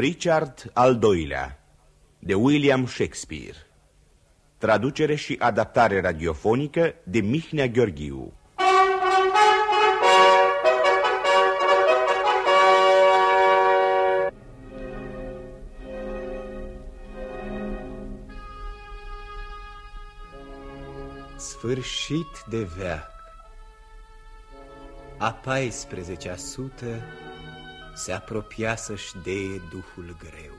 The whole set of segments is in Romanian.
Richard al doilea de William Shakespeare. Traducere și adaptare radiofonică de Mihnea Gheorghiu. Sfârșit de veac. A 14-a sută se apropia să-și deie duhul greu.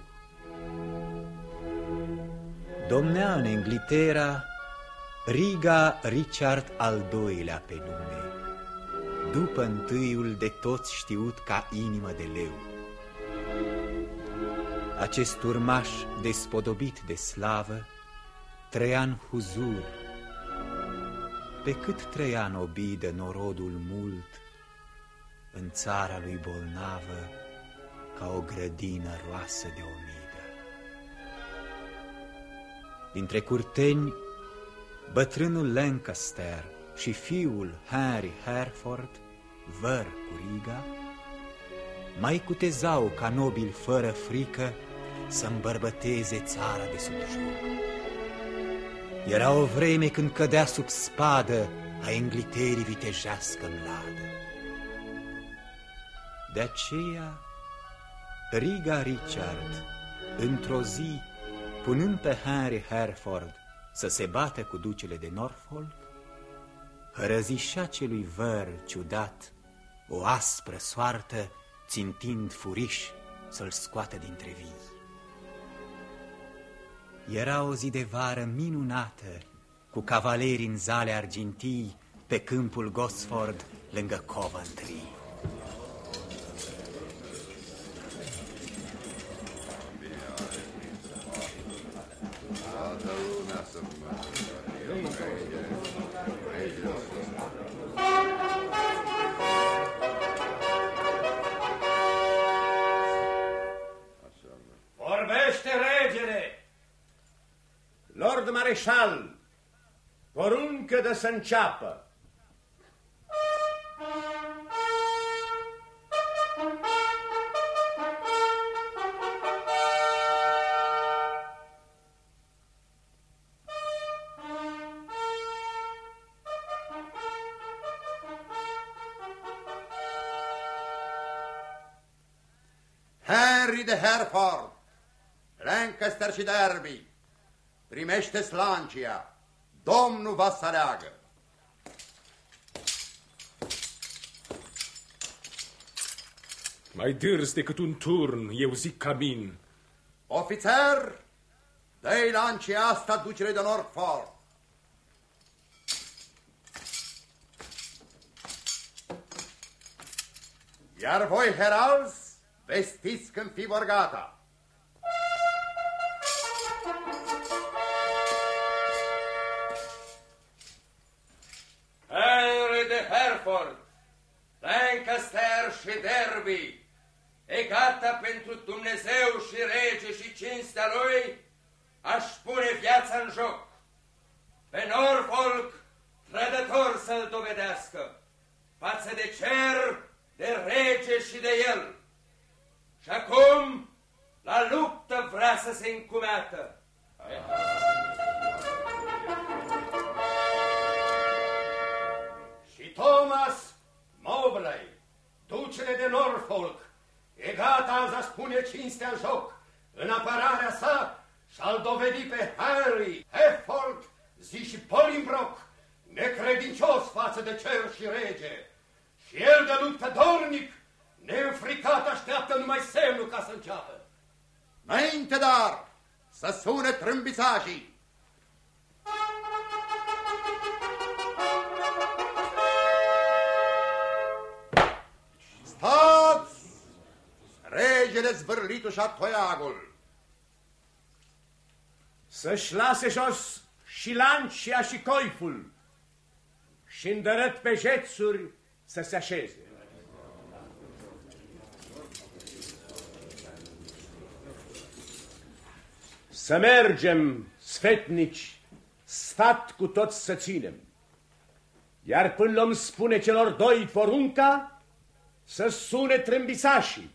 Domnea în Englitera Riga Richard al doilea pe nume, după întâiul de toți știut ca inimă de leu. Acest urmaș despodobit de slavă trăia în huzur, pe cât trăia în obidă norodul mult, în țara lui bolnavă, ca o grădină roasă de omidă. Dintre curteni, bătrânul Lancaster și fiul Harry Hereford, văr cu riga, mai cutezau ca nobil fără frică să îmbărbăteze țara de sub joc. Era o vreme când cădea sub spadă a engliterii vitejească ladă. De aceea, Riga Richard, într-o zi, punând pe Henry Hereford să se bată cu ducele de Norfolk, hărăzișa celui văr ciudat o aspră soartă, țintind furiș să-l scoată dintre vii. Era o zi de vară minunată, cu cavaleri în zale argintii, pe câmpul Gosford, lângă Coventry. Vorbește regele! Lord Mareșal, poruncă de să înceapă. Hereford, Lancaster și Derby, primește slancia, domnul va să aleagă. Mai dârs decât un turn, eu zic camin. Ofițer, dă-i lancia asta ducere de Norfolk. Iar voi, heralzi, vestiți când fi vor gata. Henry de Hereford, Lancaster și Derby, e gata pentru Dumnezeu și rege și cinstea lui, aș pune viața în joc. Pe Norfolk, trădător să-l dovedească, față de cer, de rege și de el. Și acum, la luptă vrea să se încumeată. Și Thomas Mobley, ducele de Norfolk, e gata azi a spune cinstea în joc în apărarea sa și-al dovedi pe Harry, Hereford, zi și Bolingbroke, necredincios față de cer și rege. Și el de luptă dornic, neînfricat așteaptă numai semnul ca să înceapă. Înainte, dar, să sune trâmbițașii. Stați! Regele zvârlitu și toiagul. Să-și lase jos și lancia și coiful și îndărât pe jețuri să se așeze. Să mergem, sfetnici, sfat cu toți să ținem. Iar până l-om spune celor doi porunca, să sune trâmbisașii.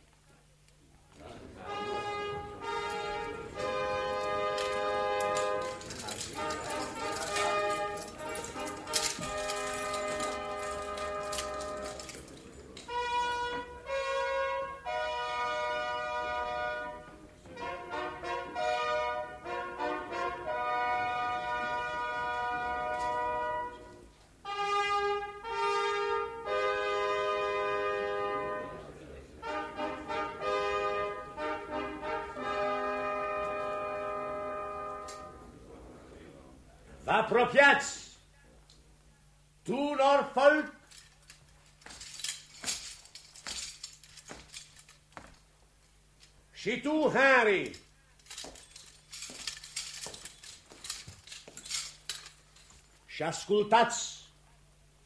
Și ascultați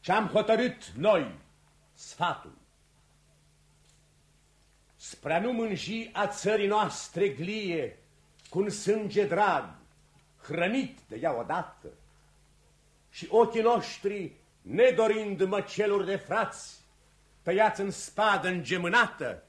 ce-am hotărât noi, sfatul. Spre a nu mânji a țării noastre glie, cu un sânge drag, hrănit de ea odată, și ochii noștri, nedorind măceluri de frați, tăiați în spadă îngemânată,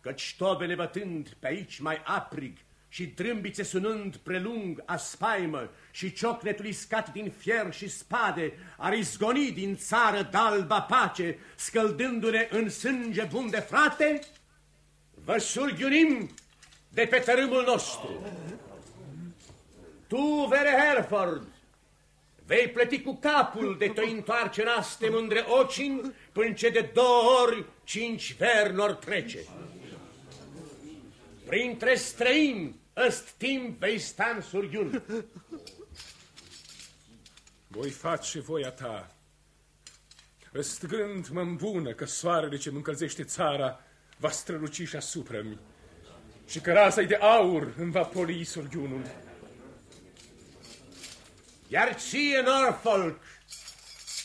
căci tobele bătând pe aici mai aprig și trâmbițe sunând prelung a spaimă și ciocnetul iscat din fier și spade ar izgoni din țară dalba pace, scăldându-ne în sânge bun de frate, vă surghiunim de pe tărâmul nostru. Tu, Vere Herford, vei plăti cu capul de te întoarce naste mândre ocin până ce de două ori cinci vernori trece. Printre străini Îst timp vei sta în surghiun. Voi face voia ta. Îst gând mă îmbună că soarele ce mă încălzește țara va străluci și asupra mi și că raza de aur îmi va poli surghiunul. Iar ție, Norfolk,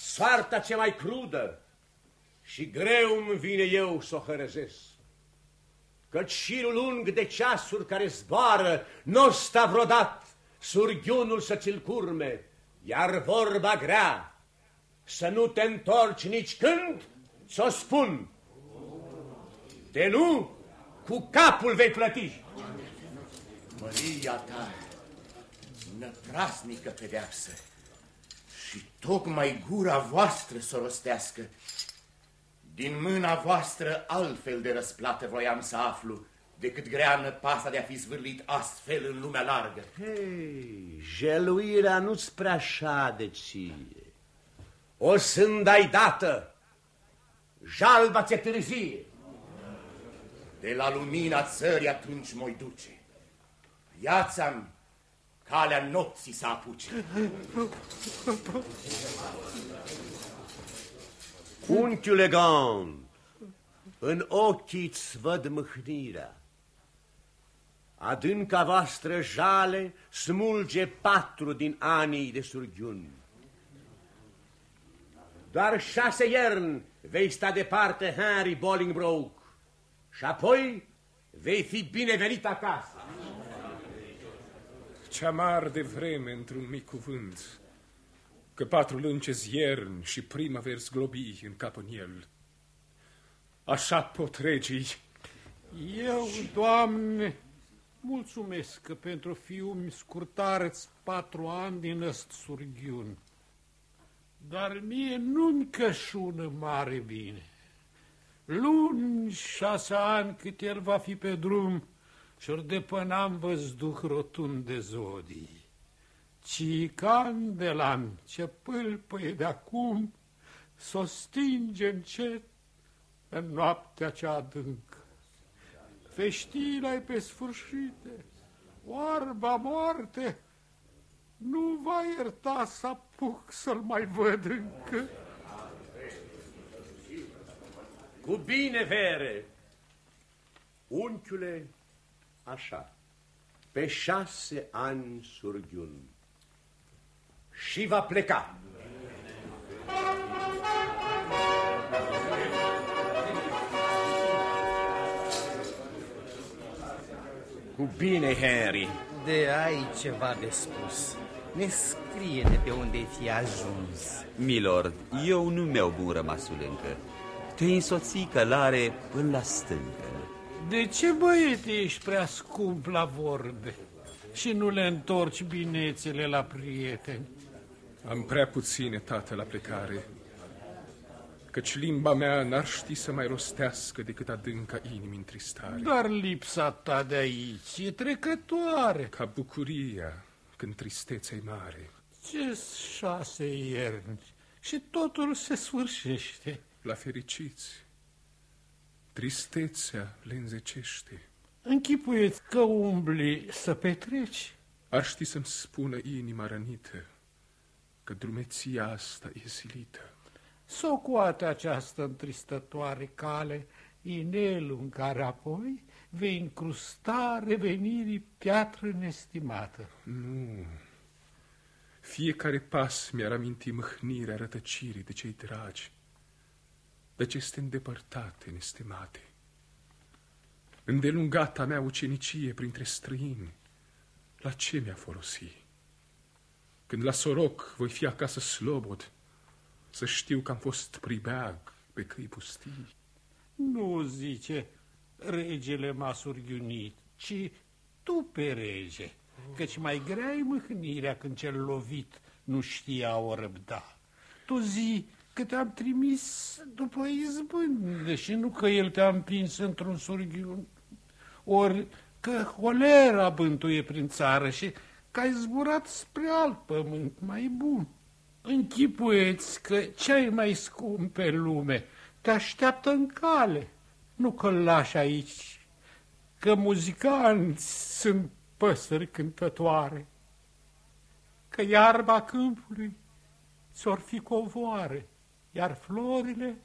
soarta ce mai crudă și greu îmi vine eu să o hărăzesc căci șirul lung de ceasuri care zboară nu sta vrodat surghiunul să ți-l curme, iar vorba grea să nu te întorci nici când, să o spun. De nu, cu capul vei plăti. Măria ta, năprasnică pedeapsă, și tocmai gura voastră să rostească, din mâna voastră altfel de răsplată voiam să aflu decât greană pasa de a fi zvârlit astfel în lumea largă. Hei, jeluirea nu-ți prea de ție. O sunt ai dată, jalba ți târzie. De la lumina țării atunci mă duce. Viața-mi calea nopții să apuce. Unchiule Gaunt, în ochii-ți văd mâhnirea. Adânca voastră jale smulge patru din anii de surghiuni. Doar șase ierni vei sta departe, Harry Bolingbroke, și apoi vei fi binevenit acasă. Ce amar de vreme într-un mic cuvânt că patru lânce ierni și primăveri zglobii în capul el. Așa pot regii. Eu, Doamne, mulțumesc că pentru fiul scurtareți patru ani din ăst surghiun. Dar mie nu-mi cășună mare bine. Luni, șase ani cât el va fi pe drum și-or depănam văzduh rotund de zodii ci candelan ce pâlpâie de acum s-o stinge încet în noaptea cea adâncă. Feștile pe sfârșite, oarba moarte, nu va ierta să apuc să-l mai văd încă. Cu bine, vere! Unchiule, așa, pe șase ani surghiun și va pleca. Cu bine, Harry. De ai ceva de spus. Ne scrie de pe unde fi ajuns. Milord, eu nu mi-au bun rămasul încă. Te însoți călare până la stâncă. De ce, băiete, ești prea scump la vorbe și nu le întorci binețele la prieteni? Am prea puține, tată, la plecare, căci limba mea n-ar ști să mai rostească decât adânca inimii întristare. Dar lipsa ta de aici e trecătoare. Ca bucuria când tristețea e mare. Ce șase ierni și totul se sfârșește. La fericiți, tristețea le înzecește. Închipuieți că umbli să petreci. Ar ști să-mi spună inima rănită că drumeția asta e silită. Socoate această întristătoare cale, inelul în care apoi vei încrusta revenirii piatră nestimată. Nu. Fiecare pas mi-ar aminti mâhnirea rătăcirii de cei dragi, de ce este îndepărtate, nestimate. Îndelungata mea ucenicie printre străini, la ce mi-a folosit? Când la soroc voi fi acasă slobod, să știu că am fost pribeag pe căi pustii. Nu zice regele m-a surghiunit, ci tu pe rege, căci mai grea e mâhnirea când cel lovit nu știa o răbda. Tu zi că te-am trimis după izbândă și nu că el te-a împins într-un surghiun, ori că holera bântuie prin țară și că ai zburat spre alt pământ mai bun. Închipuieți că cei mai scump pe lume te așteaptă în cale, nu că lași aici, că muzicanți sunt păsări cântătoare, că iarba câmpului ți-or fi covoare, iar florile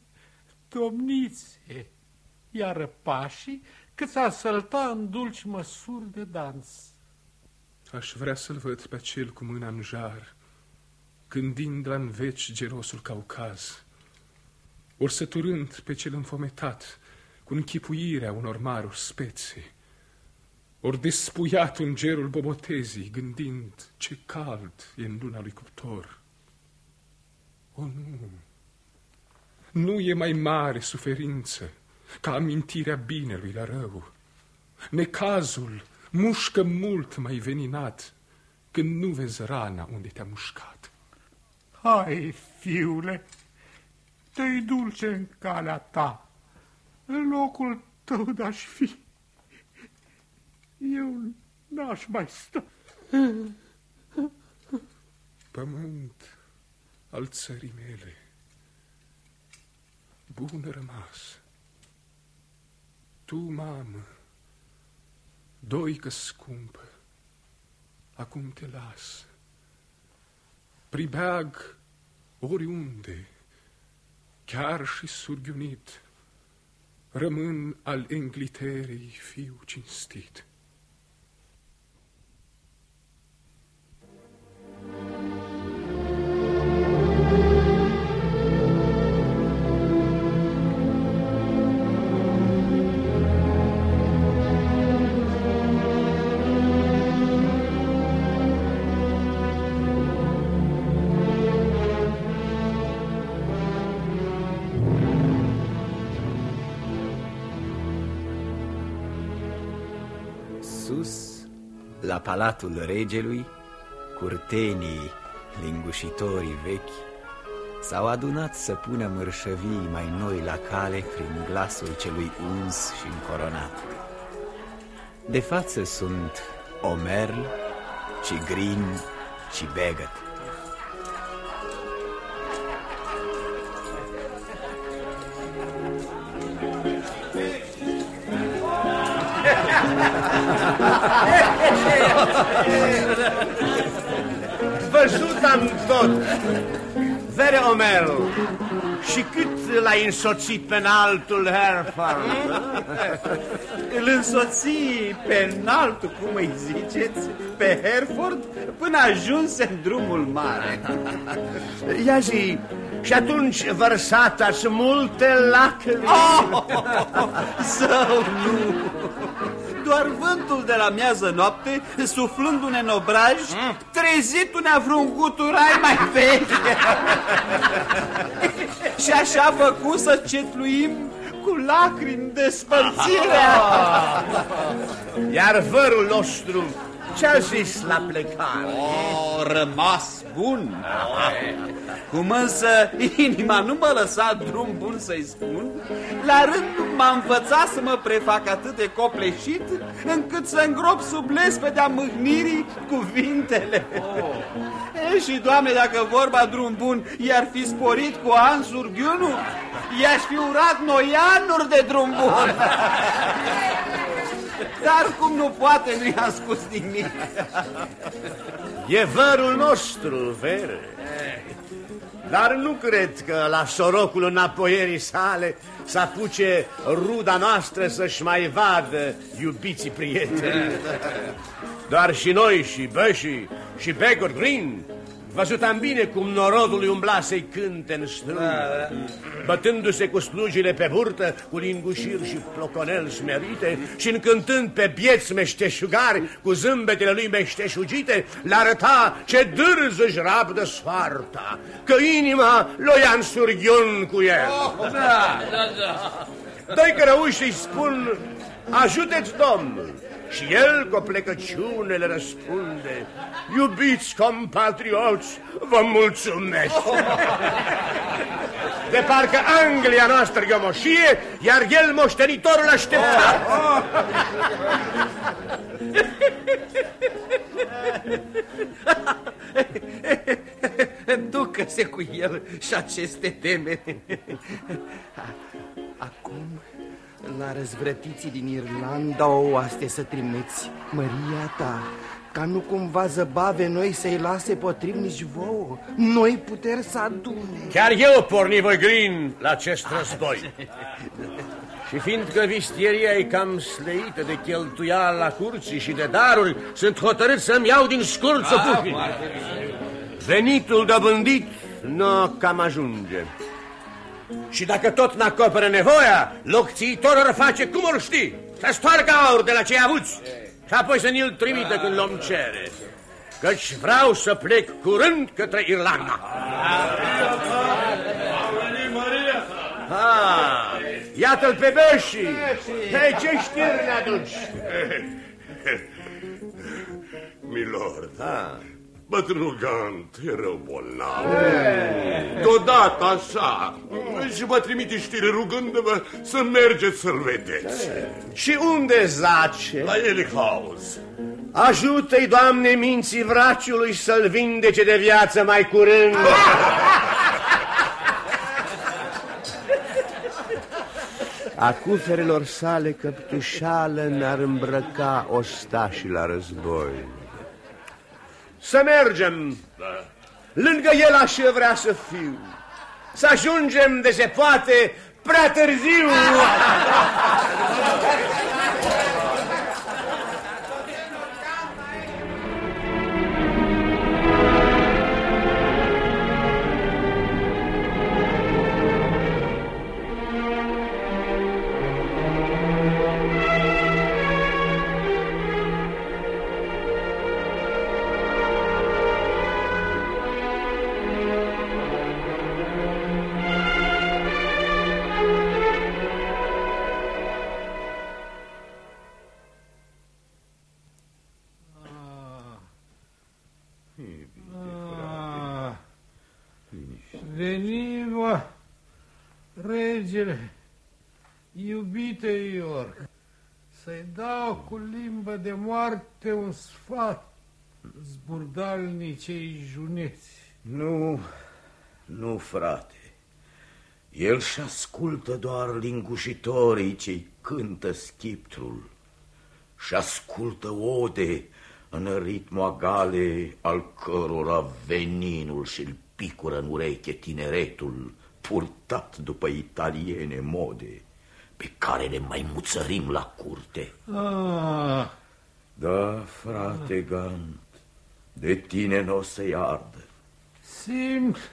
domnițe, iar pașii cât s-ar sălta în dulci măsuri de dans. Aș vrea să-l văd pe acel cu mâna în jar, gândind la în veci gerosul Caucaz, ori săturând pe cel înfometat cu închipuirea unor maruri spețe, ori despuiat în gerul bobotezii, gândind ce cald e în luna lui cuptor. O, nu! Nu e mai mare suferință ca amintirea binelui la rău. Necazul mușcă mult mai veninat când nu vezi rana unde te-a mușcat. Hai, fiule, te dulce în calea ta. În locul tău d-aș fi. Eu n-aș mai sta. Pământ al țării mele, bun rămas. Tu, mamă, doică scumpă, acum te las. Pribeag oriunde, chiar și surghiunit, rămân al Engliterei fiu cinstit. Palatul regelui, curtenii, lingușitorii vechi, s-au adunat să pună mărșăvii mai noi la cale prin glasul celui uns și încoronat. De față sunt Omerl, Cigrin și Begăt. Văzut am tot. Vere Omer, și cât l-ai însoțit pe înaltul Hereford? Îl însoți pe înaltul, cum îi ziceți, pe Hereford, până ajunse în drumul mare. Ia zi, și atunci vărsat sunt multe lacrimi. Oh, Zău, nu! Doar vântul de la miază noapte, suflându-ne în obraj, mm. trezit-ne vreun guturai mai vechi. și așa făcut să cetluim cu lacrimi de spărțirea. Iar vărul nostru ce-a zis la plecare? O, rămas bun. Cum însă inima nu mă lăsa drum bun să-i spun, la rând m-a învățat să mă prefac atât de copleșit, încât să îngrop sub lespedea mâhnirii cuvintele. Oh. E, și, Doamne, dacă vorba drum bun i-ar fi sporit cu an surghiunul, i-aș fi urat noi anuri de drum bun. Dar cum nu poate, nu i-am spus nimic. E vărul nostru, vere. Dar nu cred că la sorocul înapoierii sale să apuce ruda noastră să-și mai vadă iubiții prieteni. Doar și noi, și Bășii, și Begor Green, Văzut am bine cum norodul umbla să-i cânte în strâng, da, da. bătându-se cu slujile pe burtă, cu lingușiri și ploconel smerite și încântând pe bieți meșteșugari cu zâmbetele lui meșteșugite, le arăta ce dârz își rabdă soarta, că inima l-o ia în surghion cu el. Oh, da, da, da. Doi cărăuși îi spun, ajuteți Domnul, și el cu o plecăciune le răspunde, Iubiți compatrioți, vă mulțumesc! De parcă Anglia noastră e o moșie, iar el moștenitorul aștepta. Ducă-se cu el și aceste temeri. Acum la răzvrătiții din Irlanda o oaste să trimiți, Maria ta, ca nu cumva zăbave noi să-i lase potrivnici vouă, noi puteri să adune. Chiar eu porni voi green la acest război. Și fiindcă vistieria e cam sleită de cheltuială la curții și de daruri, sunt hotărât să-mi iau din scurță pupi. Venitul dobândit nu cam ajunge. Și dacă tot n-acoperă nevoia, locțiitorul face cum îl știi, să stoarcă aur de la cei avuți și apoi să ni-l trimită când l-om cere. Căci vreau să plec curând către Irlanda. Ah, iată-l pe Beși! Pe ce știri ne aduci? Milord, ah. Bătrânul Gant e rău bolnav. Deodată așa. Și vă trimite știri rugându-vă să mergeți să-l vedeți. Și unde zace? La Elihaus. Ajută-i, Doamne, minții vraciului să-l vindece de viață mai curând. Acuferelor sale căptușală n-ar îmbrăca ostașii la război. Să mergem. Da. Lângă el aș vrea să fiu. Să ajungem de se poate prea târziu. Cu limbă de moarte un sfat zburdalnicei juneți. Nu, nu, frate. El și ascultă doar lingușitorii ce cântă schiptrul și ascultă ode în ritmul agale al cărora veninul și-l picură în ureche tineretul purtat după italiene mode pe care ne mai muțărim la curte. Ah. Da, frate Gant, de tine nu o să-i ardă. Simt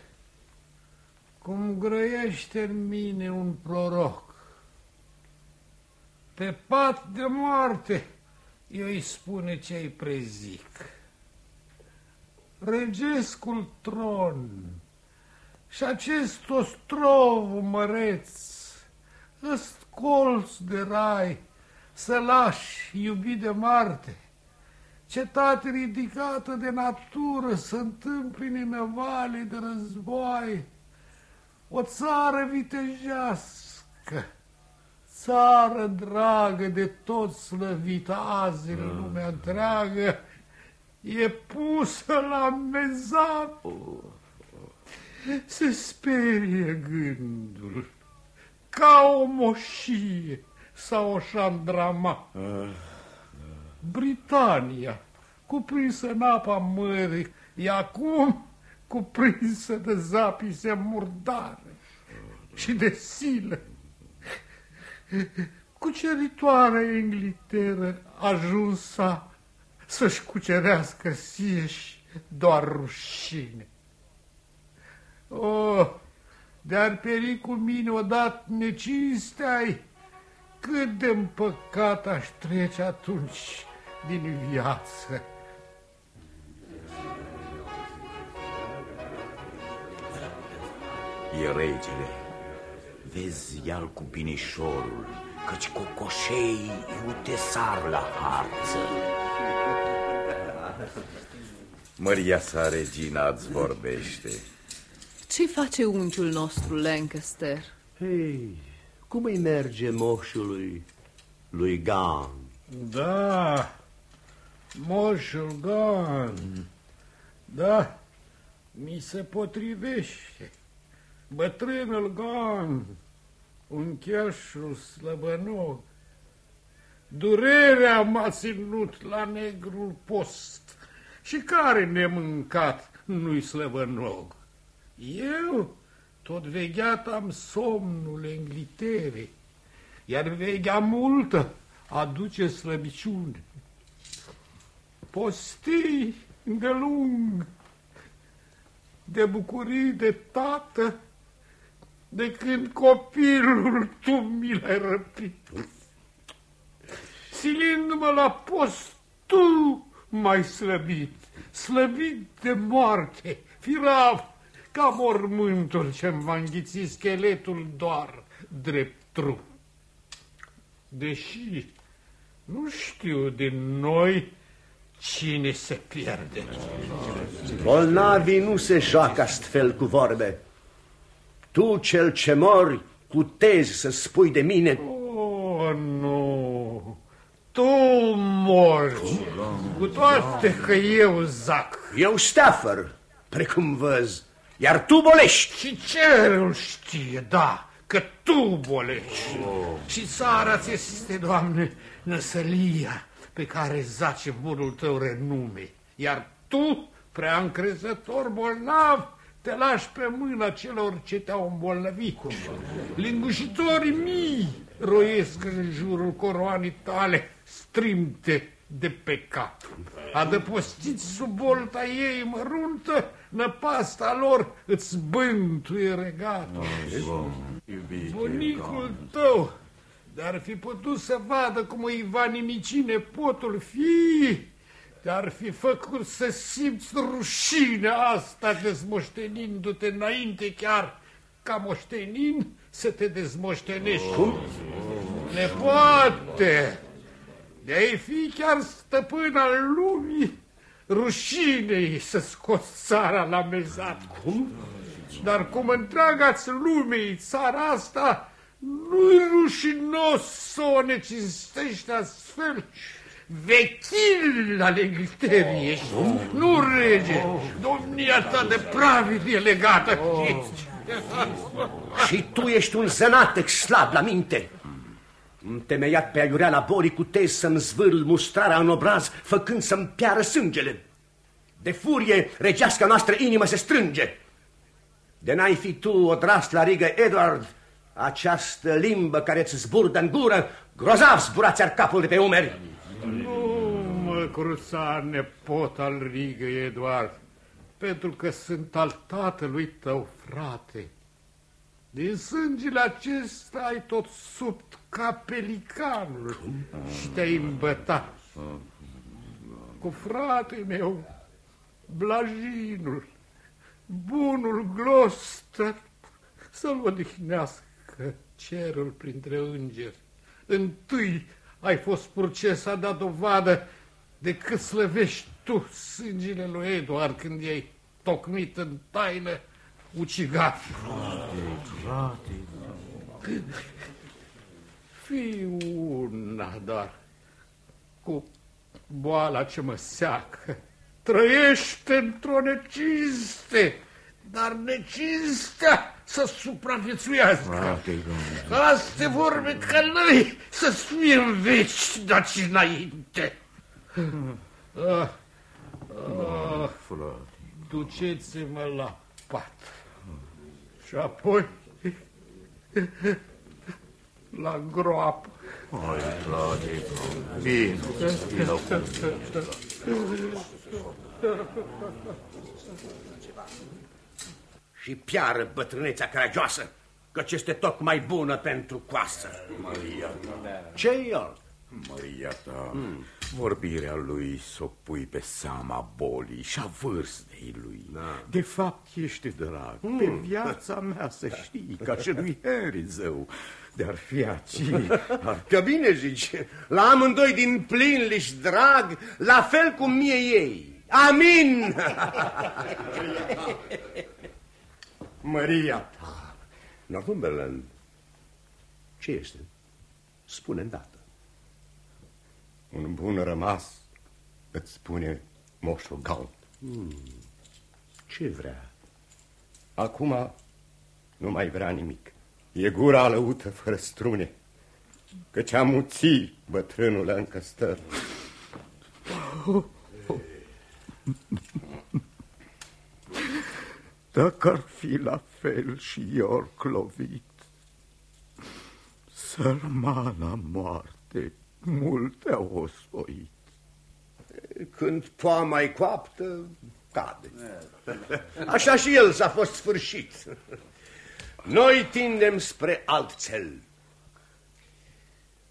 cum grăiește în mine un proroc. Pe pat de moarte eu îi spune ce-i prezic. Regescul tron și acest ostrov măreț Îst colț de rai, să lași, iubit de Marte, cetate ridicată de natură să întâmpline năvale de război, o țară vitejească, țară dragă de toți slăvit azi în mm. lumea întreagă, e pusă la mezat. Se sperie gândul ca o moșie sau o șandrama. Uh, Britania, cuprinsă în apa mării, e acum cuprinsă de zapise murdare și de silă. Cuceritoarea Ingliteră ajunsa să-și cucerească sieși doar rușine. Oh, de-ar peri cu mine odată necinstea cât de împăcat aș trece atunci din viață. E regele, vezi ial cu binișorul, căci cocoșei iute sar la harță. Măria sa regina îți vorbește. Ce face unchiul nostru, Lancaster? Hei, cum îi merge moșului lui Gan? Da, moșul Gan. Da, mi se potrivește. Bătrânul Gan, uncheașul slăbănog. Durerea m-a ținut la negrul post și care nemâncat nu-i slăbănog. Eu tot vegheat am somnul înglitere, iar veghea multă aduce slăbiciune. Postii de lung, de bucurii de tată, de când copilul tu mi l-ai răpit. Silindu-mă la post, tu m-ai slăbit, slăbit de moarte, firav, ca mormântul ce-mi va înghiți scheletul doar drept trup. Deși nu știu din noi cine se pierde. Bolnavii nu se joacă astfel cu vorbe. Tu, cel ce mori, putezi să spui de mine? Oh, nu! Tu mori, cu toate că eu zac. Eu Stafford, precum văz, iar tu bolești. Și cerul știe, da, că tu bolești. Oh. Și țara ți este, Doamne, năsălia pe care zace bunul tău renume. Iar tu, prea încrezător bolnav, te lași pe mâna celor ce te-au îmbolnăvit. Lingușitorii mii roiesc în jurul coroanii tale strimte de pecat. Adăpostiți sub bolta ei măruntă, năpasta lor îți bântuie regatul. Bunicul tău dar fi putut să vadă cum îi va nimici nepotul fii, dar fi făcut să simți rușine asta dezmoștenindu-te înainte chiar ca moștenin să te dezmoștenești. Cum? Nepoate, de-ai fi chiar stăpân al lumii, rușinei să scoți țara la mezat. Cum? Dar cum întreaga-ți lumei țara asta nu-i rușinos să o necinstești astfel? Vechil ale Ingliterii ești, oh. nu rege. Oh. Domnia ta de pravil e legată. Oh. Și tu ești un zănatec slab la minte. Întemeiat pe aiureala bolii cu tez să-mi zvârl mustrarea în obraz, făcând să-mi piară sângele. De furie, regeasca noastră inimă se strânge. De n-ai fi tu o la rigă, Edward, această limbă care îți zburdă în gură, grozav zburați ar capul de pe umeri. Nu mă cruța nepot al rigă, Eduard, pentru că sunt al tatălui tău, frate. Din sângele acesta ai tot subt ca pelicanul și te-ai îmbătat. Cu frate meu, blajinul, bunul Gloucester, să-l odihnească că cerul printre îngeri. Întâi ai fost purces a dat dovadă de cât slăvești tu sângele lui Eduard când i-ai tocmit în taină ucigat. Frate, frate. Fii una, dar cu boala ce mă seacă. Trăiește într-o neciste dar necinstea să supraviețuiască. Astea vorbe că noi să fim veci daci înainte. Ah, ah, duceți-mă la pat. Și apoi la groapă. Oi, Claudiu, bine, vino Și piară bătrânețea caragioasă, căci este tocmai bună pentru coasă. Maria ce el? Maria ta, mm. vorbirea lui s-o pui pe seama bolii și a vârstei lui. Da. De fapt, ești drag. Mm. Pe viața mea să știi, ca și lui Henry zău. De-ar fi aci. Că bine zici, la amândoi din plin liș drag, la fel cum mie ei. Amin! Maria ta, Northumberland, ce este? Spune îndată. Un bun rămas îți spune moșul Gaunt. Hmm. Ce vrea? Acum nu mai vrea nimic. E gura alăută fără strune, căci am uții bătrânul încă stă. Dacă ar fi la fel și York lovit, sărmana moarte multe au osvoit. Când poama e coaptă, cade. Așa și el s-a fost sfârșit. Noi tindem spre alt cel.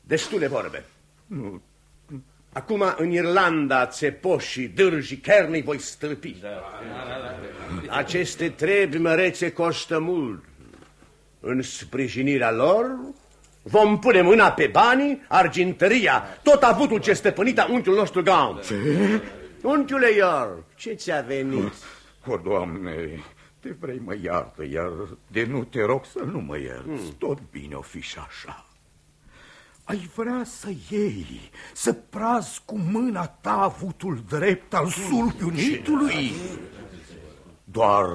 Destule vorbe. Nu. Acum în Irlanda țepoșii, dârjii, chernii voi stâlpi. Aceste trebi mărețe costă mult. În sprijinirea lor vom pune mâna pe banii, argintăria, tot avutul ce stăpânita unchiul nostru Gaun. Ce? Unchiule Ior, ce ți-a venit? O, Doamne, te vrei mă iartă, iar de nu te rog să nu mă ierți. Hmm. Tot bine o fiș și așa. Ai vrea să iei, să praz cu mâna ta avutul drept al sulpiunitului? Doar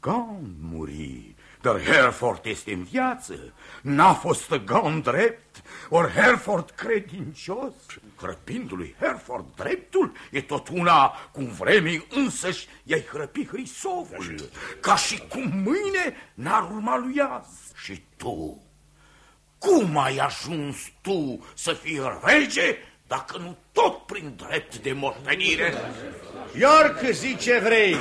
Gaun muri, dar Hereford este în viață. N-a fost Gaun drept, ori Hereford credincios. Hrăpindu-lui Hereford dreptul e tot una cum vremii însăși i-ai hrăpi Hrisovul, ca și cum mâine n-ar urma lui azi. Și tu, cum ai ajuns tu să fii rege dacă nu tot prin drept de moștenire? Iorc zice vrei,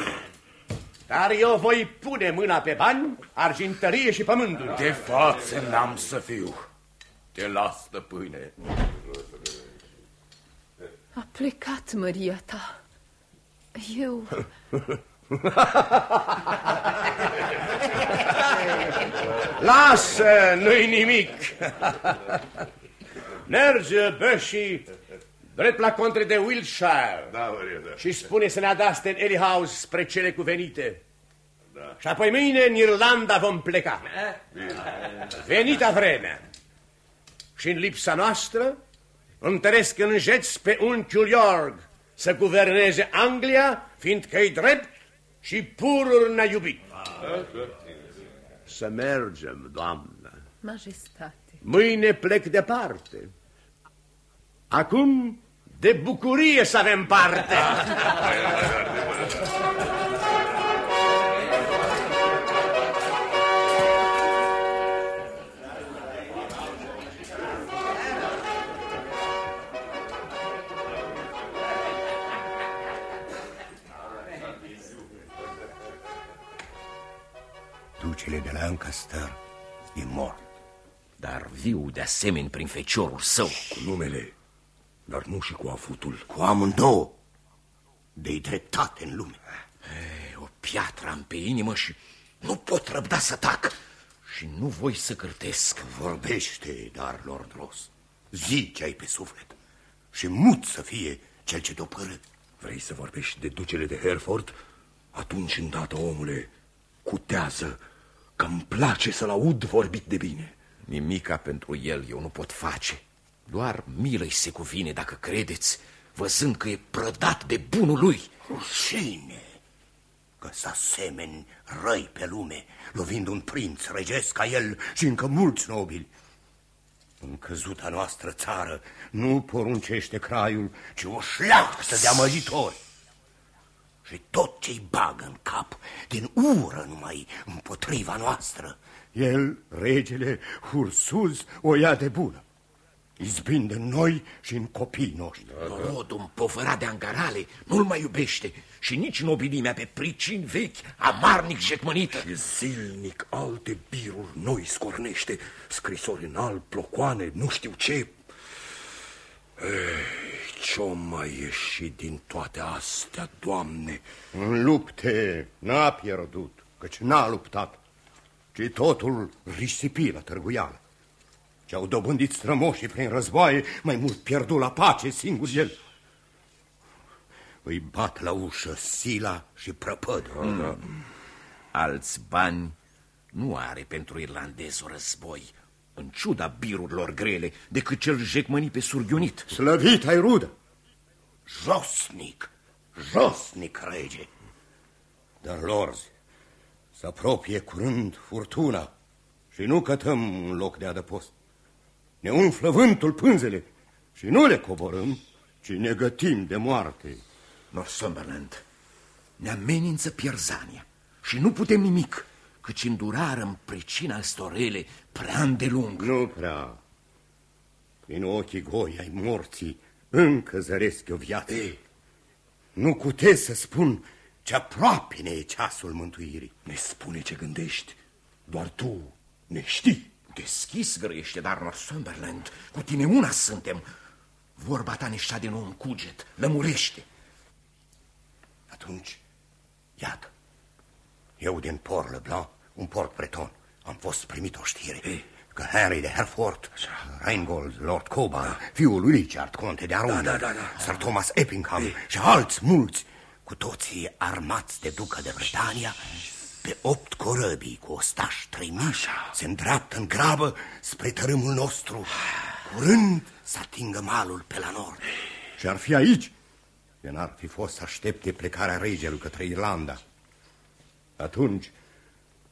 dar eu voi pune mâna pe bani, argintărie și pământul. De față n-am să fiu. Te las, stăpâne. A plecat Maria ta. Eu... Lasă, nu-i nimic. Merge, Bășii, drept la contre de Wiltshire. Da, Maria, da. Și spune să ne adaste în Ely House spre cele cuvenite. Da. Și apoi mâine în Irlanda vom pleca. Venita vremea. Și în lipsa noastră întăresc în jeți pe unchiul York să guverneze Anglia, fiindcă-i drept și purul ne-a iubit. Să mergem, doamnă. Majestate. Mâine plec departe. Acum de bucurie să avem parte. Ducele de la Lancaster e mort. Dar viu de asemenea prin feciorul său. Cu numele, dar nu și cu afutul. Cu amândouă. de dreptate în lume. Ei, o piatră am pe inimă și nu pot răbda să tac. Și nu voi să cârtesc. Vorbește, dar, Lord Ross. Zi ce ai pe suflet. Și mut să fie cel ce te-o Vrei să vorbești de ducele de Hereford? Atunci, îndată, omule, cutează că îmi place să-l aud vorbit de bine. Nimica pentru el eu nu pot face. Doar milă-i se cuvine dacă credeți, văzând că e prădat de bunul lui. Rușine că să asemeni răi pe lume, lovind un prinț regesc ca el și încă mulți nobili. În căzuta noastră țară nu poruncește craiul, ci o șleachtă de amăgitori. Și tot ce-i bagă în cap, din ură numai împotriva noastră. El, regele, Hursuz, o ia de bună. Izbind în noi și în copiii noștri. Norodul împovărat de angarale nu-l mai iubește și nici nobilimea pe pricini vechi, amarnic jecmănită. Și zilnic alte biruri noi scornește, scrisori în alb, plocoane, nu știu ce. Ei, ce-o mai ieșit din toate astea, Doamne? În lupte n-a pierdut, căci n-a luptat, ci totul risipi la târguială. Ce-au dobândit strămoșii prin războaie, mai mult pierdut la pace singur el. Îi bat la ușă sila și prăpăd. Mm. Alți bani nu are pentru irlandezul război, în ciuda birurilor grele, decât cel jecmănit pe surghiunit. Slăvit ai rudă! Josnic, josnic, rege! Dar, lorzi, să apropie curând furtuna și nu cătăm în loc de adăpost. Ne umflă vântul pânzele și nu le coborâm, ci ne gătim de moarte. Northumberland, ne amenință pierzania și nu putem nimic, căci îndurară în pricina storele prea îndelung. Nu prea. Prin ochii goi ai morții încă zăresc o viață. Ei. Nu cutez să spun ce aproape ne e ceasul mântuirii. Ne spune ce gândești, doar tu ne știi. Deschis grăiește, dar Northumberland, cu tine una suntem. Vorba ta ne din nou în cuget, lămurește. Atunci, iată, eu din Port Le Blanc, un port breton, am fost primit o știre Ei. că Henry de Herford, Reingold, Lord Coban, fiul lui Richard, conte de Arundel, da, da, da, da. Sir Thomas Eppingham Ei. și alți mulți, cu toții armați de ducă de Bretania, pe opt corăbii cu ostași trimiși se îndreaptă în grabă spre tărâmul nostru. Curând să atingă malul pe la nord. Și ar fi aici, de n-ar fi fost să aștepte plecarea regelui către Irlanda. Atunci,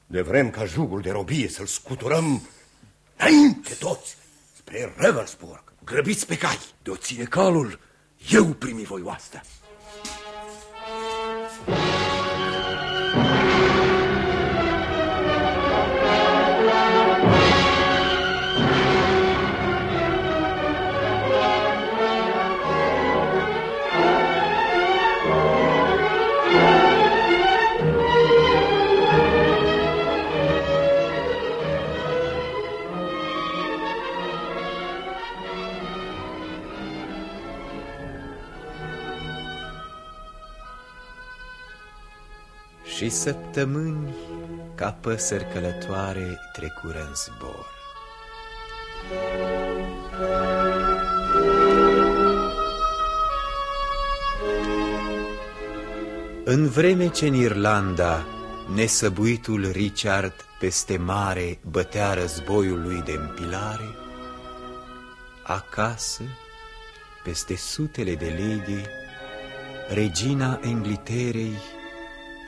de vrem ca jugul de robie să-l scuturăm înainte toți spre Ravensburg. Grăbiți pe cai. De o ține calul, eu primi voi oastea. Și săptămâni ca păsări călătoare trecură în zbor. În vreme ce în Irlanda nesăbuitul Richard peste mare bătea războiul lui de împilare, acasă, peste sutele de leghe, regina Engliterei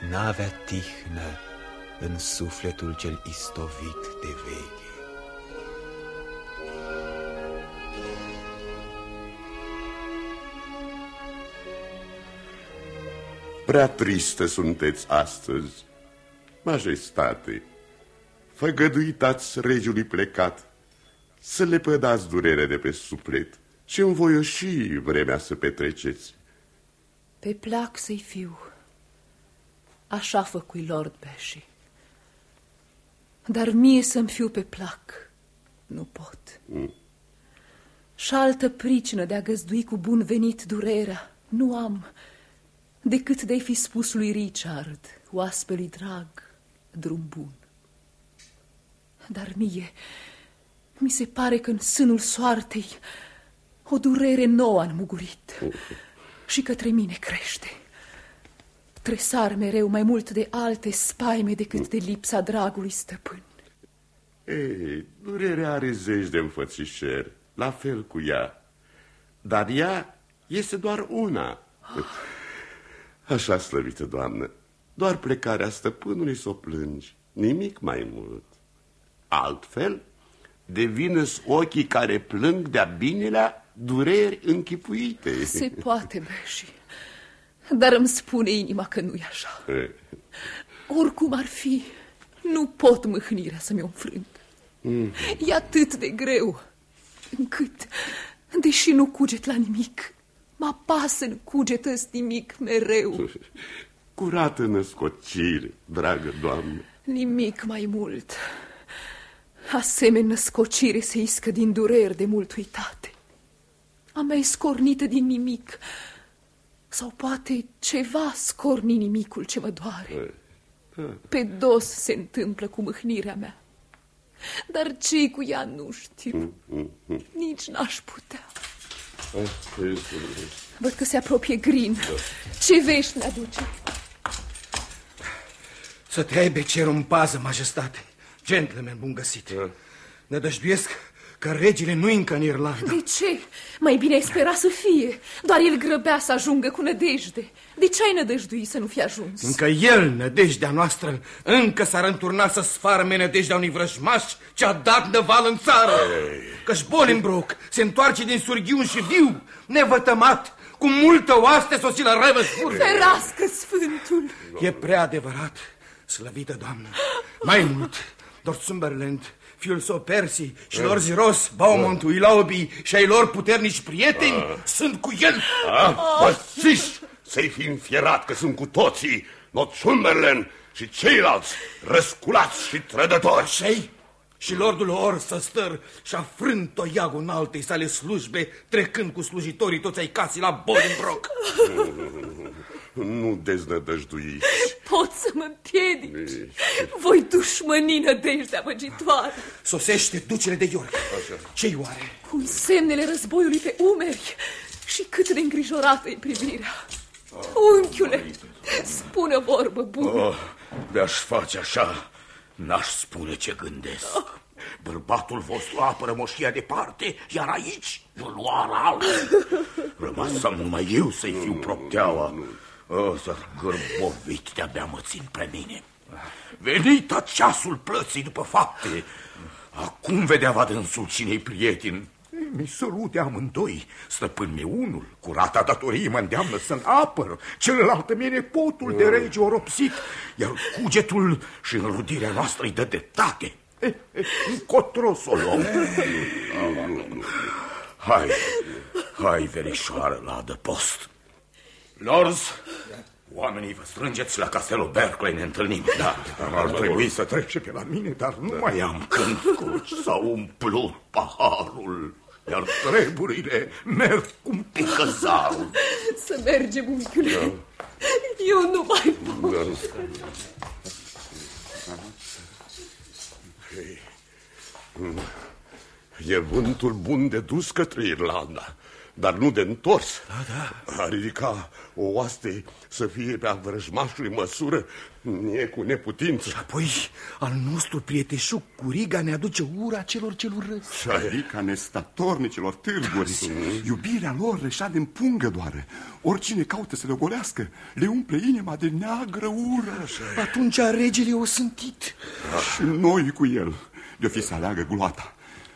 n-avea tihnă în sufletul cel istovit de veche. Prea tristă sunteți astăzi, majestate, făgăduitați regiului plecat, să le pădați durere de pe suflet și învoioși vremea să petreceți. Pe plac să-i fiu. Așa făcui Lord Beshi. Dar mie să-mi fiu pe plac, nu pot. Mm. Și altă pricină de a găzdui cu bun venit durerea nu am, decât de-ai fi spus lui Richard, oaspelui drag, drum bun. Dar mie, mi se pare că în sânul soartei o durere nouă am mugurit mm. și către mine crește tresar mereu mai mult de alte spaime decât de lipsa dragului stăpân. Ei, durerea are zeci de înfățișeri, la fel cu ea. Dar ea este doar una. Așa, slăvită doamnă, doar plecarea stăpânului să o plângi, nimic mai mult. Altfel, devină ochii care plâng de-a binelea dureri închipuite. Se poate, Beși. Dar îmi spune inima că nu e așa. E, Oricum ar fi, nu pot mâhnirea să mi-o înfrâng. mm. E atât de greu, încât, deși nu cuget la nimic, mă apasă în cugetă nimic mereu. Curată născocire, dragă doamnă. Nimic mai mult. Asemenea născocire se iscă din dureri de mult uitate. A mea e scornită din nimic. Sau poate ceva scorni nimicul ce mă doare. Pe dos se întâmplă cu mâhnirea mea. Dar ce cu ea nu știu. Nici n-aș putea. Văd că se apropie Green. Ce vești ne-aduce? Să te ai becerul în pază, majestate. Gentleman, bun găsit. Ne dăjduiesc că regele nu încă în Irlanda. De ce? Mai bine ai spera să fie. Doar el grăbea să ajungă cu nădejde. De ce ai nădăjdui să nu fi ajuns? Încă el, nădejdea noastră, încă s-ar înturna să sfarme nădejdea unui vrăjmaș ce a dat năval în țară. Căci Bolingbroke se întoarce din surghiun și viu, nevătămat, cu multă oaste sosit la Ravensburg. Ferească Sfântul! E prea adevărat, slăvită doamnă. Mai mult, Northumberland, fiul său Percy și lor Ziros, Beaumont, Willoughby și ai lor puternici prieteni sunt cu el. Ah, pățiși să-i fi înfierat că sunt cu toții, Northumberland și ceilalți răsculați și trădători. așa Și lordul Orstăstăr și-a frânt toiagul în altei sale slujbe, trecând cu slujitorii toți ai casei la Bolingbroke. Nu deznădăjdui. Pot să mă împiedici. Voi dușmăni nădejdea măgitoare. Sosește ducele de York. Ce-i oare? Cu semnele războiului pe umeri. Și cât de îngrijorată e privirea. Unchiule, spune o vorbă bună. Oh, de-aș face așa, n-aș spune ce gândesc. Bărbatul vostru apără moșia departe, iar aici e o luară altă. Rămasam numai eu să-i fiu propteaua. O, să gârbovit de-abia mă țin pre mine. Venit a ceasul plății după fapte. Acum vedea va dânsul cine-i prieten. Mi sărute amândoi. Stăpân meu unul, curata datoriei mă îndeamnă să-l apăr. Celălalt mi nepotul de rege oropsit, iar cugetul și înrudirea noastră îi dă dreptate. Eh, eh, Încotro să o luăm. Hai, hai, verișoară, la adăpost. Lords, oamenii vă strângeți la castelul Berkeley, ne întâlnim. Da, ar trebui să trece pe la mine, dar nu mai am când cuci. S-a umplut paharul, iar treburile merg cum pică zarul. Să mergem, unchiule. Eu nu mai pot. E vântul bun de dus către Irlanda, dar nu de întors. Da, da. A ridica o oaste să fie pe-a vrăjmașului măsură e cu neputință. Apoi, al nostru prieteșuc Curiga ne aduce ura celor ce urăsc. Șarica nestatornicilor târguri. Iubirea lor reșa din pungă doar. Oricine caută să le ogolească, le umple inima de neagră ură. Atunci regele o sântit. Și noi cu el, de-o fi să aleagă gloata.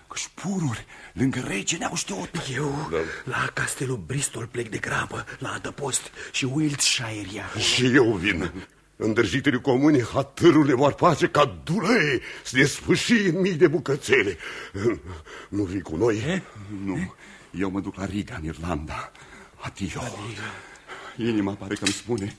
Căci pururi lângă rege ne-au știut. Eu la castelul Bristol plec de grabă, la adăpost și Wiltshire ia. Și eu vin. Îndrăjitele comune, hatârurile vor face ca dulei să ne sfâși în mii de bucățele. Nu vii cu noi? Nu, eu mă duc la Riga, în Irlanda. Adio. Inima pare că îmi spune,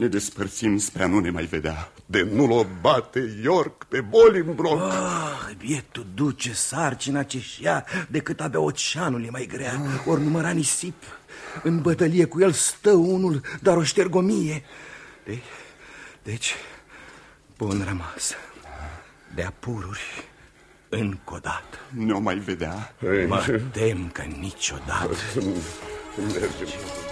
ne despărțim spre a nu ne mai vedea. De nu-l bate York pe Bolingbroke. Ah, bietul duce sarcina ce-și ia, decât abia oceanul e mai grea, ori număra nisip. În bătălie cu el stă unul, dar o ștergomie. Deci, deci bun rămas. De pururi, încă o dată. Ne-o mai vedea? Mă tem că niciodată. Mergem.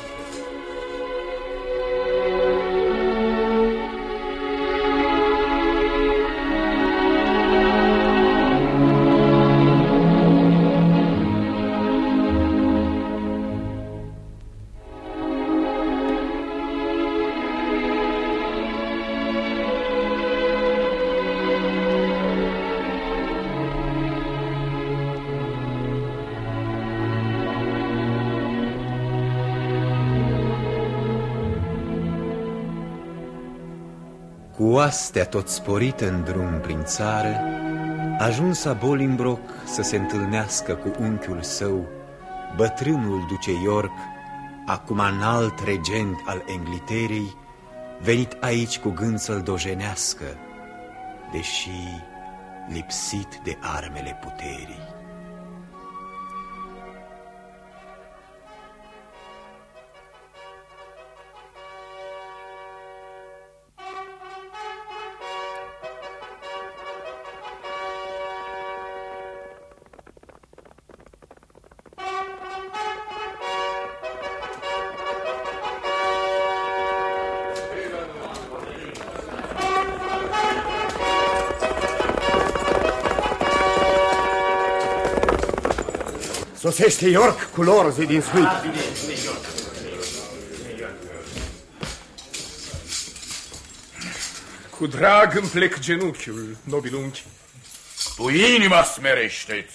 Oastea tot sporită în drum prin țară, ajunsa Bolingbroc să se întâlnească cu unchiul său, bătrânul duce York, acum înalt regent al Engliterei, venit aici cu gând să-l dojenească, deși lipsit de armele puterii. Sosește York cu lorzii din Sweet. Cu drag îmi plec genunchiul, nobil unchi. Tu inima smerește-ți,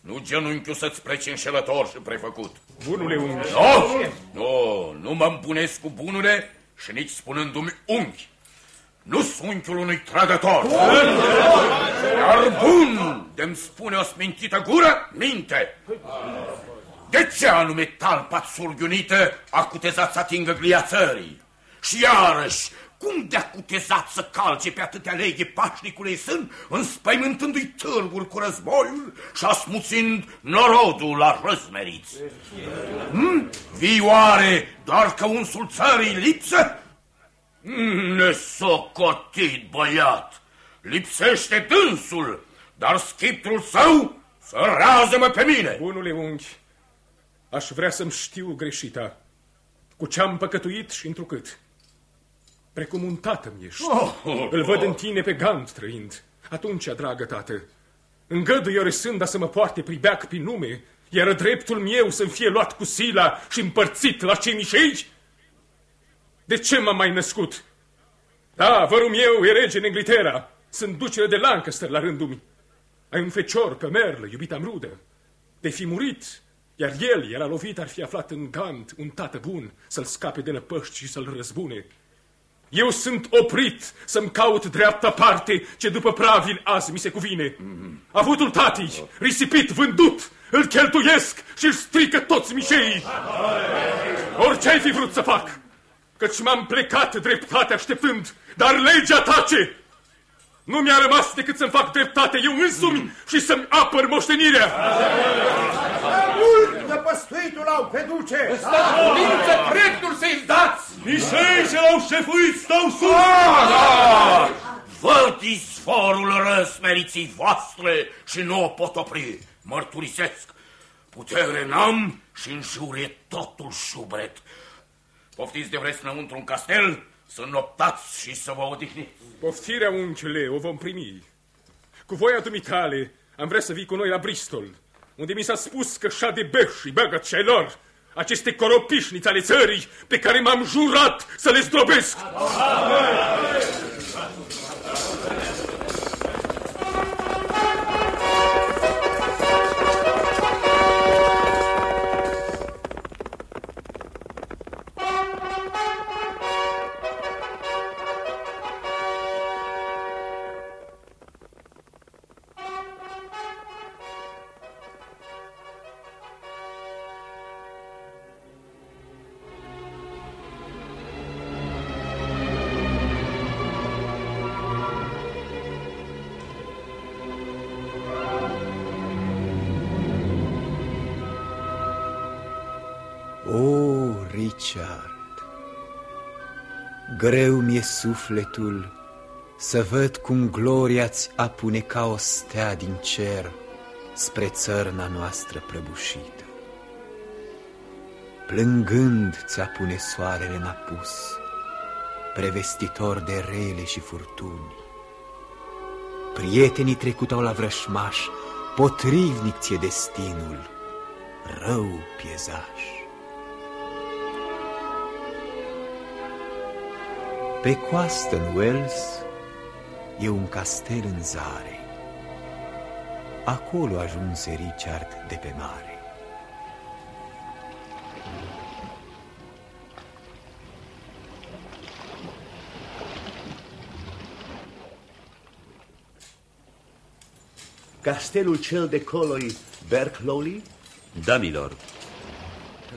nu genunchiul să-ți plece înșelător și prefăcut. Bunule unchi. Nu, nu, nu mă îmbunesc cu bunule și nici spunându-mi unchi. Nu sunt unchiul unui trădător. Dar bun de-mi spune o smintită gură, minte. De ce anume talpa surghiunită a cutezat să atingă glia țării? Și iarăși, cum de-a cutezat să calce pe atâtea leghe pașnicului sân, înspăimântându-i târgul cu războiul și asmuțind norodul la răzmeriți? Hmm? Vioare doar că unsul țării lipsă? Nesocotit băiat! Lipsește dânsul, dar schiptrul său să rază-mă pe mine! Bunule unghi, aș vrea să-mi știu greșita, cu ce-am păcătuit și întrucât. Precum un tată-mi ești. Oh, oh, Îl văd oh. în tine pe gant trăind. Atunci, dragă tată, îngăduie răsânda să mă poarte pribeac prin nume, iar dreptul meu să-mi fie luat cu sila și împărțit la cei mișei? De ce m-am mai născut? Da, vărul meu e rege în Englitera. Sunt ducele de Lancaster la rândul mi. Ai un fecior pe merlă, iubita am rudă. De fi murit, iar el era lovit, ar fi aflat în Gant un tată bun să-l scape de năpăști și să-l răzbune. Eu sunt oprit să-mi caut dreapta parte ce după pravil azi mi se cuvine. Avutul tatii, risipit, vândut, îl cheltuiesc și îl strică toți mișeii. Orice ai fi vrut să fac, căci m-am plecat dreptate așteptând, dar legea tace. Nu mi-a rămas decât să-mi fac dreptate eu însumi și să-mi apăr moștenirea. Mult năpăstuitul au pe duce! Stăpânință dreptul să-i dați! Mișei ce l-au șefuit stau sus! Da! Văd izvorul răsmeriții voastre și nu o pot opri. Mărturisesc. Putere n-am și în jur e totul șubret. Poftiți de vreți înăuntru un castel? Să noptați și să vă odihniți. Poftirea, unchiule, o vom primi. Cu voia dumitale am vrea să vii cu noi la Bristol, unde mi s-a spus că șade beși și băgăt și ai lor, aceste coropișniți ale țării pe care m-am jurat să le zdrobesc. O, sufletul să văd cum gloria-ți apune ca o stea din cer spre țărna noastră prăbușită. Plângând ți apune soarele în apus, prevestitor de rele și furtuni. Prietenii trecutau la vrășmaș, potrivnic ție destinul, rău piezaș. Pe coastă în Wells e un castel în zare. Acolo ajunse Richard de pe mare. Castelul cel de coloi Berkelowly? Da, milor.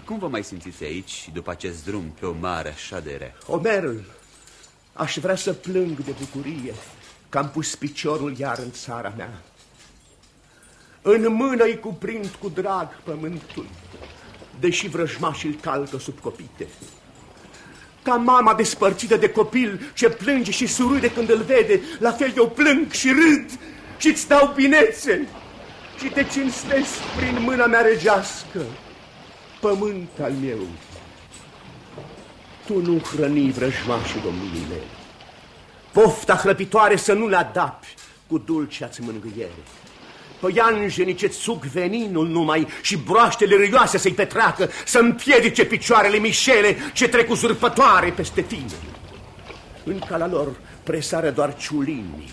Cum vă mai simțiți aici, după acest drum pe o mare așa de rea? Omerul, aș vrea să plâng de bucurie că am pus piciorul iar în țara mea. În mână îi cuprind cu drag pământul, deși vrăjmașii îl calcă sub copite. Ca mama despărțită de copil ce plânge și surâde când îl vede, la fel eu plâng și râd și îți dau binețe și te cinstesc prin mâna mea regească, pământ al meu. Tu nu hrăni vrăjmașii domnului meu. Pofta hrăpitoare să nu le adapi cu dulcea-ți mângâiere. Păianjenii ce țug veninul numai și broaștele râioase să-i petreacă, să împiedice picioarele mișele ce trec uzurpătoare peste tine. În cala lor presare doar ciulinii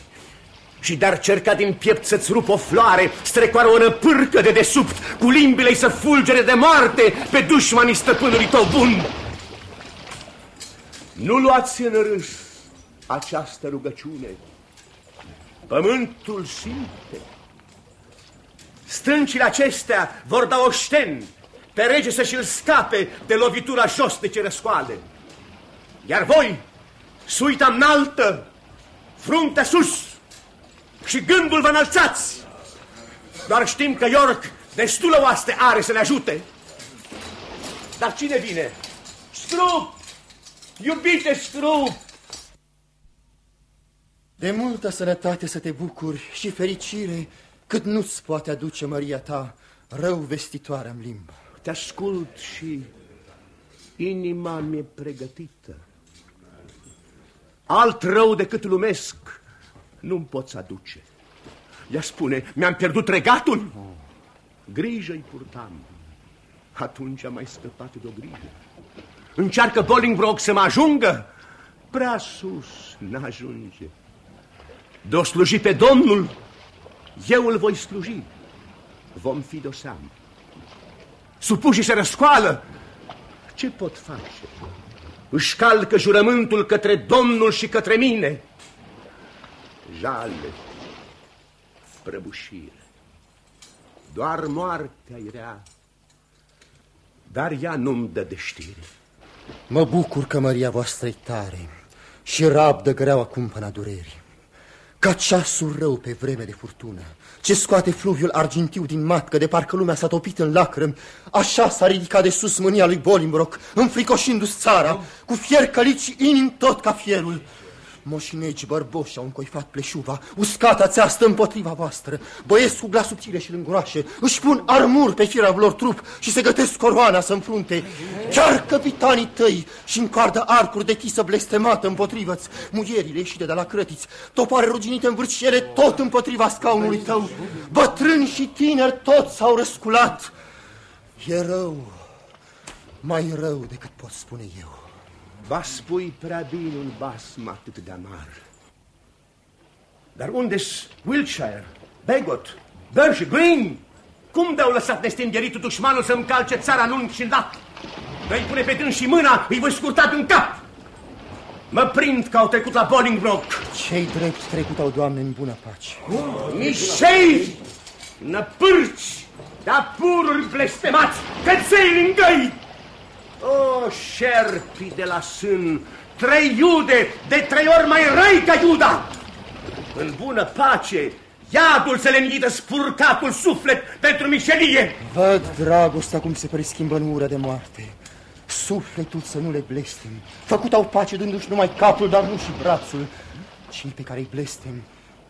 și dar cerca din piept să-ți rup o floare, strecoară o năpârcă de desubt, cu limbile să fulgere de moarte pe dușmanii stăpânului tău bun. Nu luați în râs această rugăciune. Pământul simte. Stâncile acestea vor da oșten pe rege să și-l scape de lovitura jos de ce răscoale. Iar voi, suita înaltă, fruntea sus și gândul vă înălțați. Doar știm că York destulă oaste are să ne ajute. Dar cine vine? Strup! Iubite Strup! De multă sănătate să te bucuri și fericire cât nu-ți poate aduce Maria ta rău vestitoare în limbă. Te ascult și inima mi-e pregătită. Alt rău decât lumesc nu-mi poți aduce. Ea spune, mi-am pierdut regatul? Grijă-i purtam. Atunci am mai scăpat de o grijă. Încearcă Bolingbroke să mă ajungă? Prea sus n-ajunge. De-o sluji pe Domnul, eu îl voi sluji. Vom fi de-o seamă. Supușii se răscoală. Ce pot face? Își calcă jurământul către Domnul și către mine. Jale, prăbușire. Doar moartea rea, dar ea nu-mi dă de știre. Mă bucur că Maria voastră e tare și rabdă greaua cumpăna durerii. Ca ceasul rău pe vreme de furtună, ce scoate fluviul argintiu din matcă, de parcă lumea s-a topit în lacrimi, așa s-a ridicat de sus mânia lui Bolingbroke, înfricoșindu-ți țara, cu fier călit și inim tot ca fierul. Moșinegi bărboși au încoifat pleșuva, uscata țeastă împotriva voastră. Băieți cu glas subțire și lânguroașe își pun armur pe firea lor trup și se gătesc coroana să înfrunte. Chiar capitanii tăi și încoardă arcuri de tisă blestemată împotrivă-ți, muierile ieșite de la crătiți, topoare ruginite în vârciere tot împotriva scaunului tău. Bătrâni și tineri toți s-au răsculat. E rău, mai rău decât pot spune eu. Ba spui prea bine un basm atât de amar. Dar unde-s Wiltshire, Bagot, Berge, Green? Cum de-au lăsat nestingheritul dușmanul să-mi calce țara în unghi și în lat? Îi pune pe dâns și mâna, îi voi scurta din cap. Mă prind că au trecut la Bolingbroke. Cei drept trecutau, Doamne, în bună pace. Nișei, năpârci, da pururi blestemați, căței lângăi! O, șerpi de la sân, trei iude, de trei ori mai răi ca Iuda! În bună pace, iadul să le înghidă spurcatul suflet pentru mișelie! Văd dragostea cum se preschimbă în ură de moarte. Sufletul să nu le blestem. Făcut au pace dându-și numai capul, dar nu și brațul. Cei pe care îi blestem,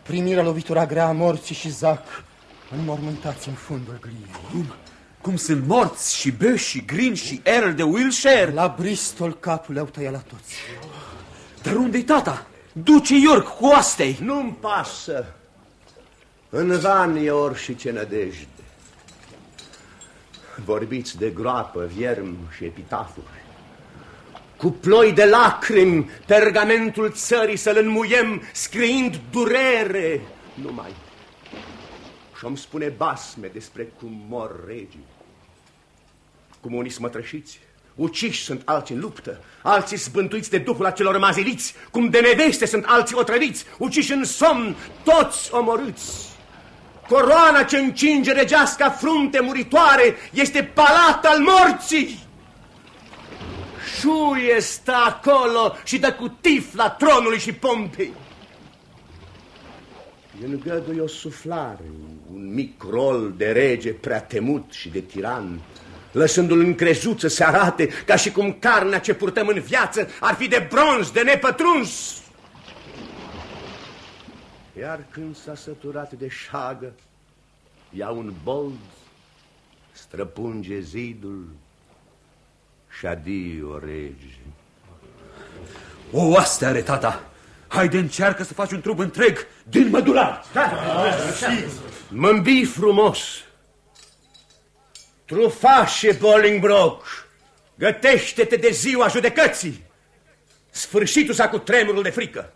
primirea lovitura grea a morții și zac, înmormântați în fundul gliei. Cum? Cum sunt morți și Bă și Green și Earl de Wilshire? La Bristol capul le-au tăiat la toți. Dar unde-i tata? Duce York cu astei. Nu-mi pasă. În van e și ce nădejde. Vorbiți de groapă, vierm și epitafuri. Cu ploi de lacrimi, pergamentul țării să-l înmuiem, scriind durere numai. Și-mi spune basme despre cum mor regii. Cum unii smătrășiți, uciși sunt alții în luptă, alții zbântuiți de duhul acelor maziliți, cum de neveste sunt alții otrăviți, uciși în somn, toți omorâți. Coroana ce încinge regeasca frunte muritoare este palat al morții. Șuie stă acolo și dă cu tifla tronului și pompei. Îngăduie o suflare, un mic rol de rege prea temut și de tiran, lăsându-l încrezut să se arate ca și cum carnea ce purtăm în viață ar fi de bronz, de nepătruns. Iar când s-a săturat de șagă, ia un bold, străpunge zidul și adio rege. O oaste are tata! Haide, încearcă să faci un trup întreg din mădular. Da, Mă frumos. Trufașe Bolingbroke, gătește-te de ziua judecății. Sfârșitul s-a cu tremurul de frică.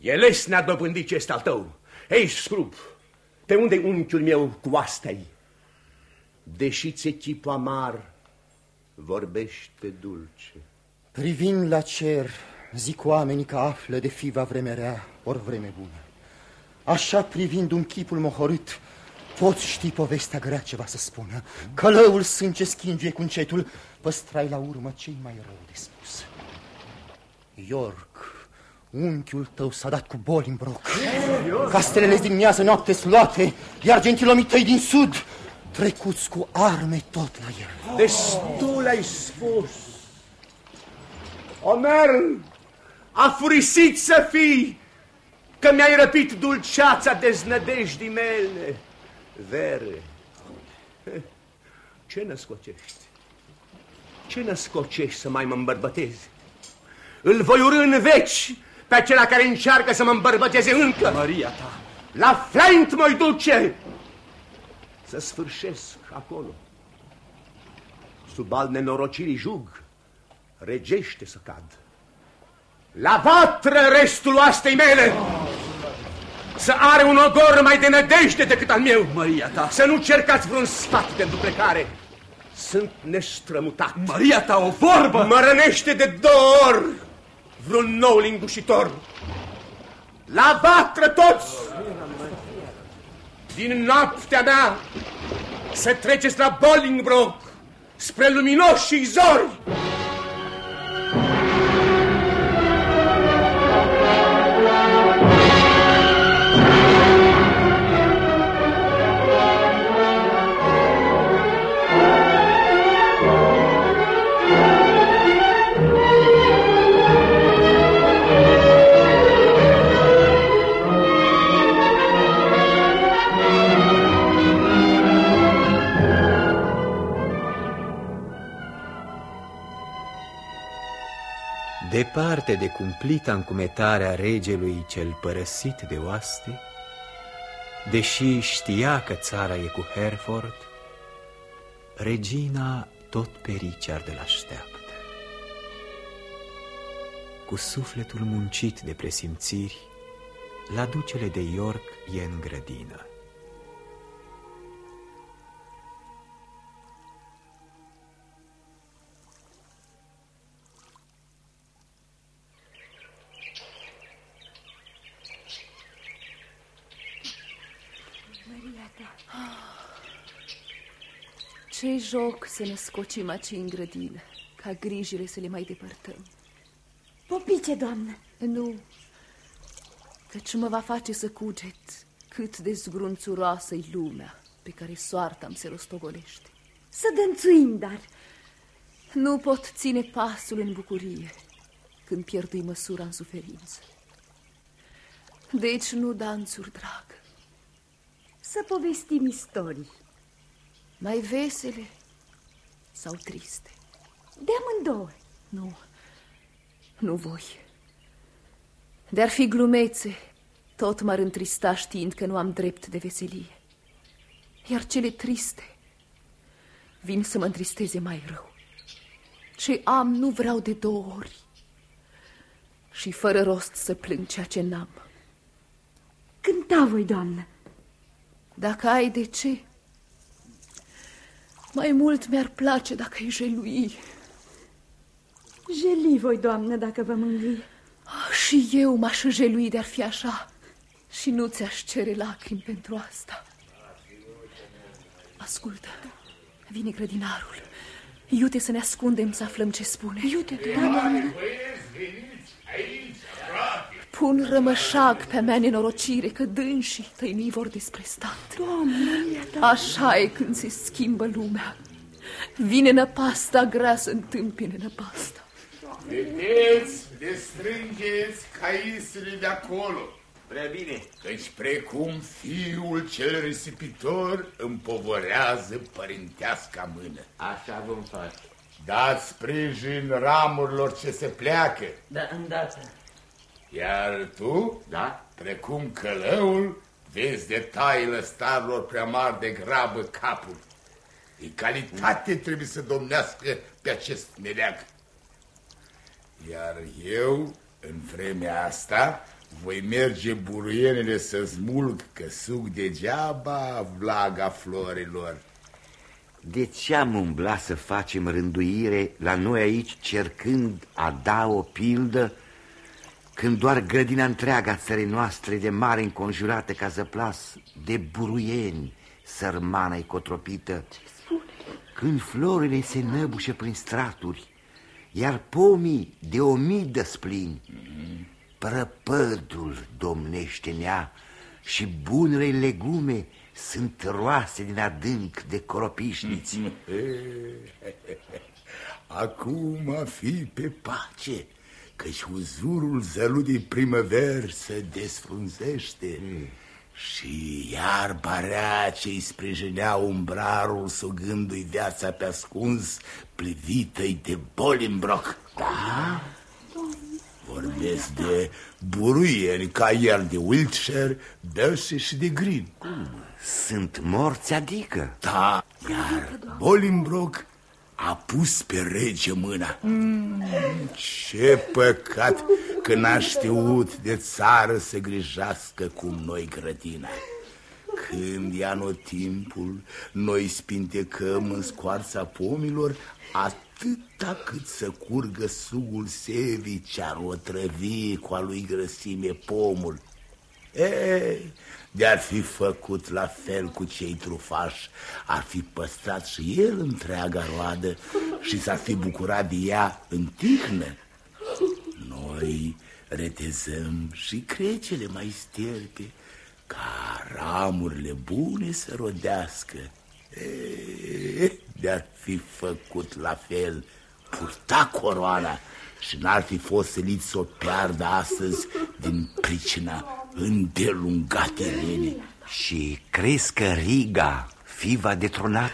Eles ne-a dobândit ce este al tău. Ei, scrup, pe unde unchiul meu cu asta -i? Deși ți chipul amar, vorbește dulce. Privind la cer, zic oamenii că află de fiva vreme rea, ori vreme bună. Așa privind un chipul mohorât, poți ști povestea grea ce va să spună. Călăul sânge schingie cu încetul, păstrai la urmă cei mai rău de spus. York, unchiul tău s-a dat cu boli în broc. Castelele din miază noapte sluate, iar gentilomii tăi din sud, trecuți cu arme tot la el. Destul ai spus. Omer, a furisit să fii, că mi-ai răpit dulceața deznădejdii mele. Vere, ce născocești? Ce născocești să mai mă îmbărbătezi? Îl voi urâ în veci pe acela care încearcă să mă îmbărbăteze încă. Maria ta. La Flint mă duce să sfârșesc acolo. Sub al nenorocirii jug, regește să cad. La vatră restul oastei mele! Să are un ogor mai de nădejde decât al meu! Maria ta! Să nu cercați vreun sfat pentru plecare! Sunt nestrămutat! Maria ta, o vorbă! Mă rănește de două ori vreun nou lingușitor! La vatră toți! Din noaptea mea să treceți la Bolingbroke spre luminoși zori! Departe de cumplita încumetare a regelui cel părăsit de oaste, deși știa că țara e cu Hereford, regina tot pe Richard îl așteaptă. Cu sufletul muncit de presimțiri, la ducele de York e în grădină. Ce joc să ne scocim aici în grădină, ca grijile să le mai depărtăm. Popice, doamnă! Nu, căci mă va face să cuget cât de zgrunțuroasă-i lumea pe care soarta îmi se rostogolește. Să dănțuim, dar... Nu pot ține pasul în bucurie când pierdui măsura în suferință. Deci nu danțuri, drag. Să povestim istorii. Mai vesele sau triste? De amândouă. Nu, nu voi. De-ar fi glumețe, tot m-ar întrista știind că nu am drept de veselie. Iar cele triste vin să mă întristeze mai rău. Ce am nu vreau de două ori. Și fără rost să plâng ceea ce n-am. Cânta voi, doamnă. Dacă ai de ce, mai mult mi-ar place dacă îi jelui. Jeli voi, doamnă, dacă vă mângâi. Oh, și eu m-aș jelui de-ar fi așa. Și nu ți-aș cere lacrimi pentru asta. Ascultă, vine grădinarul. Iute să ne ascundem să aflăm ce spune. Iute, doamne. Pun rămășag pe mea nenorocire că dânsii tăinii vor despre stat. Doamne, Așa e când se schimbă lumea. Vine năpasta grea să întâmpine năpasta. Vedeți, destrângeți caisele de acolo. Prea bine. Căci precum fiul cel risipitor împovorează părinteasca mână. Așa vom face. Dați sprijin ramurilor ce se pleacă. Da, îndată. Iar tu, da? precum călăul, vezi detaliile starilor prea mari de grabă capul. E calitate trebuie să domnească pe acest meleag. Iar eu, în vremea asta, voi merge buruienele să smulg că suc degeaba vlaga florilor. De ce am umblat să facem rânduire la noi aici cercând a da o pildă când doar grădina întreaga a țării noastre de mare înconjurată ca zăplas de buruieni sărmana cotropită. Când florile se năbușe prin straturi iar pomii de o mii de splini prăpădul domnește nea și bunele legume sunt roase din adânc de coropișniți. Acum fi pe pace, căci uzurul zăludii primăver se desfrunzește mm. și iarba rea ce-i sprijinea umbrarul sugându-i viața pe ascuns plivită-i de Bolingbrock. Da? Vorbesc de buruieni ca el de Wiltshire, Berkshire și de Green. Cum? Sunt morți adică? Da, iar Bolingbroke a pus pe rege mâna. Mm. Ce păcat că n-a știut de țară să grijească cum noi grădina. Când ia timpul, noi spintecăm în scoarța pomilor atâta cât să curgă sugul sevii ce-ar otrăvi cu a lui grăsime pomul. Ei, de-ar fi făcut la fel cu cei trufași, ar fi păstrat și el întreaga roadă și s-ar fi bucurat de ea în tihnă. Noi retezăm și crecele mai sterpe ca ramurile bune să rodească. De-ar fi făcut la fel, purta coroana și n-ar fi fost silit să o piardă astăzi din pricina îndelungate rene. Și crezi că Riga fi va detronat?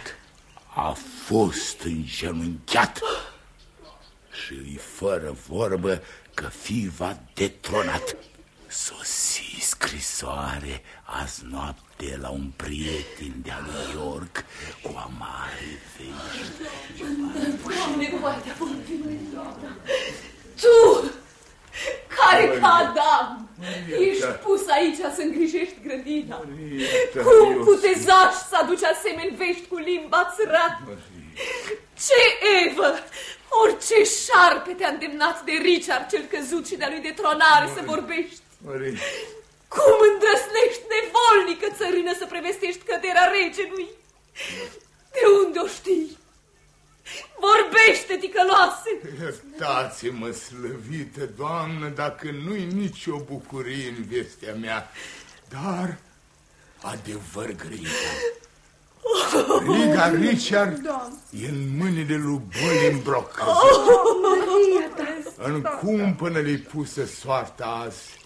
A fost îngenunchiat și îi fără vorbă că fi va detronat. Sosi scrisoare azi noapte la un prieten de-a lui York cu amare vești. Tu, care ca Adam, ești pus aici să îngrijești grădina. Cum putezași să aduci asemeni vești cu limba țărată? Ce Evă, orice șarpe te-a îndemnat de Richard cel căzut și de-a lui de tronare să vorbești? Cum îndrăsnești nevolnică țărână să prevestești căderea regelui? De unde o știi? Vorbește, ticăloase! Iertați-mă, slăvită doamnă, dacă nu-i nicio bucurie în vestea mea, dar adevăr grăită. Riga Richard e în mâinile lui Bolingbroke. În cumpănă le-i pusă soarta azi.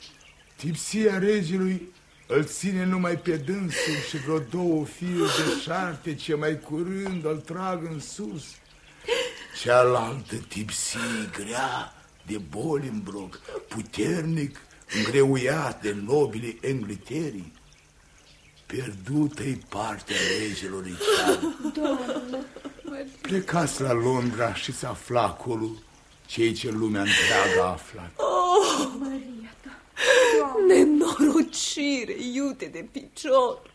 Tipsia regelui îl ține numai pe dânsul și vreo două fire de șarte ce mai curând îl trag în sus. Cealaltă tipsie grea de Bolingbroke, puternic, îngreuiat de nobile Engliterii. Pierdută-i partea regelor Plecați la Londra și să afla acolo cei ce lumea întreagă a aflat. Oh, Maria ta, nenorocire, iute de picior.